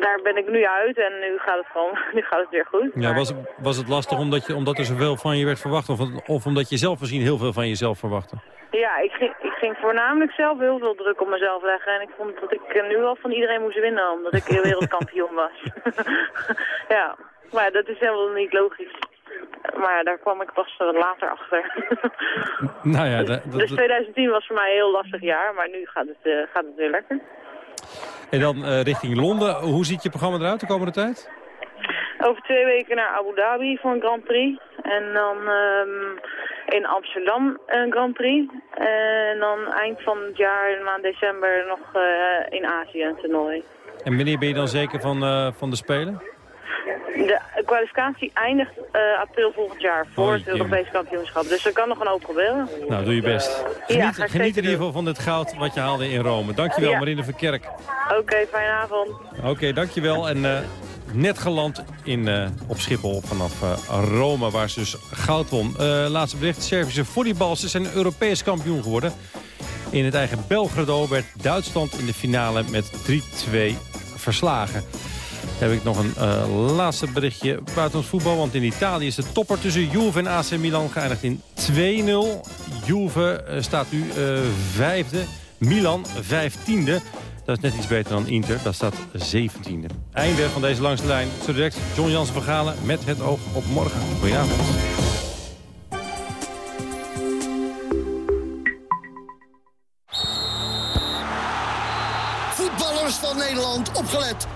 daar ben ik nu uit en nu gaat het gewoon, nu gaat het weer goed. Ja, was, was het lastig omdat, je, omdat er zoveel van je werd verwacht of, of omdat je zelf misschien heel veel van jezelf verwachtte? Ja, ik ging, ik ging voornamelijk zelf heel veel druk op mezelf leggen. En ik vond dat ik nu wel van iedereen moest winnen, omdat ik wereldkampioen was. ja, maar dat is helemaal niet logisch. Maar daar kwam ik pas later achter. nou ja, dat, dus 2010 was voor mij een heel lastig jaar, maar nu gaat het, uh, gaat het weer lekker. En dan uh, richting Londen. Hoe ziet je programma eruit de komende tijd? Over twee weken naar Abu Dhabi voor een Grand Prix. En dan um, in Amsterdam een Grand Prix. En dan eind van het jaar, in maand december, nog uh, in Azië een toernooi. En wanneer ben je dan zeker van, uh, van de Spelen? De kwalificatie eindigt uh, april volgend jaar voor oh, het Europese kampioenschap. Dus er kan nog een hoop gebeuren. Nou, doe je best. Geniet, ja, geniet in ieder geval van het goud wat je haalde in Rome. Dankjewel, ja. Marine Verkerk. Oké, okay, fijne avond. Oké, okay, dankjewel. En uh, net geland in, uh, op Schiphol vanaf Rome, waar ze dus goud won. laatste bericht, Servische volleybalsters zijn Europees kampioen geworden. In het eigen Belgrado werd Duitsland in de finale met 3-2 verslagen heb ik nog een uh, laatste berichtje buiten voetbal. Want in Italië is de topper tussen Juve en AC Milan geëindigd in 2-0. Juve uh, staat nu uh, vijfde, Milan vijftiende. Dat is net iets beter dan Inter, dat staat zeventiende. Einde van deze langste lijn. Zo direct John Jansen Vergalen met het oog op morgen. Goedenavond. Voetballers van Nederland, opgelet.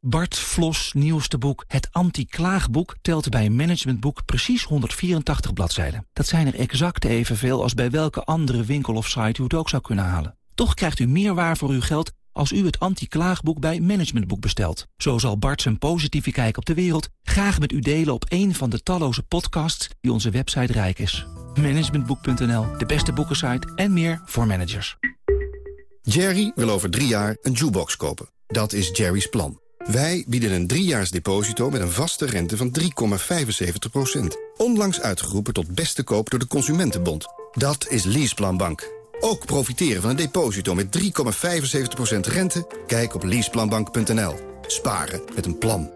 Bart Vlos nieuwste boek Het Anti-Klaagboek telt bij managementboek precies 184 bladzijden. Dat zijn er exact evenveel als bij welke andere winkel of site u het ook zou kunnen halen. Toch krijgt u meer waar voor uw geld als u het anti-klaagboek bij Managementboek bestelt. Zo zal Bart zijn positieve kijk op de wereld graag met u delen op een van de talloze podcasts die onze website rijk is. Managementboek.nl, de beste boekensite en meer voor managers. Jerry wil over drie jaar een jukebox kopen. Dat is Jerry's plan. Wij bieden een driejaars deposito met een vaste rente van 3,75%. Onlangs uitgeroepen tot beste koop door de Consumentenbond. Dat is Leaseplan Bank. Ook profiteren van een deposito met 3,75% rente? Kijk op leaseplanbank.nl. Sparen met een plan.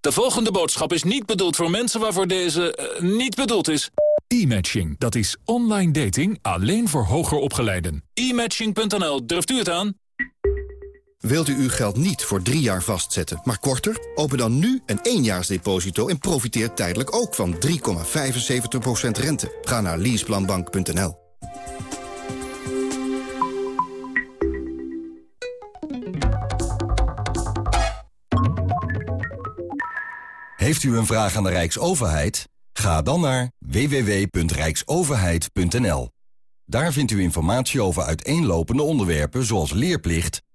De volgende boodschap is niet bedoeld voor mensen waarvoor deze uh, niet bedoeld is. E-matching, dat is online dating alleen voor hoger opgeleiden. E-matching.nl, durft u het aan? Wilt u uw geld niet voor drie jaar vastzetten, maar korter? Open dan nu een éénjaarsdeposito en profiteer tijdelijk ook van 3,75% rente. Ga naar leaseplanbank.nl. Heeft u een vraag aan de Rijksoverheid? Ga dan naar www.rijksoverheid.nl. Daar vindt u informatie over uiteenlopende onderwerpen zoals leerplicht,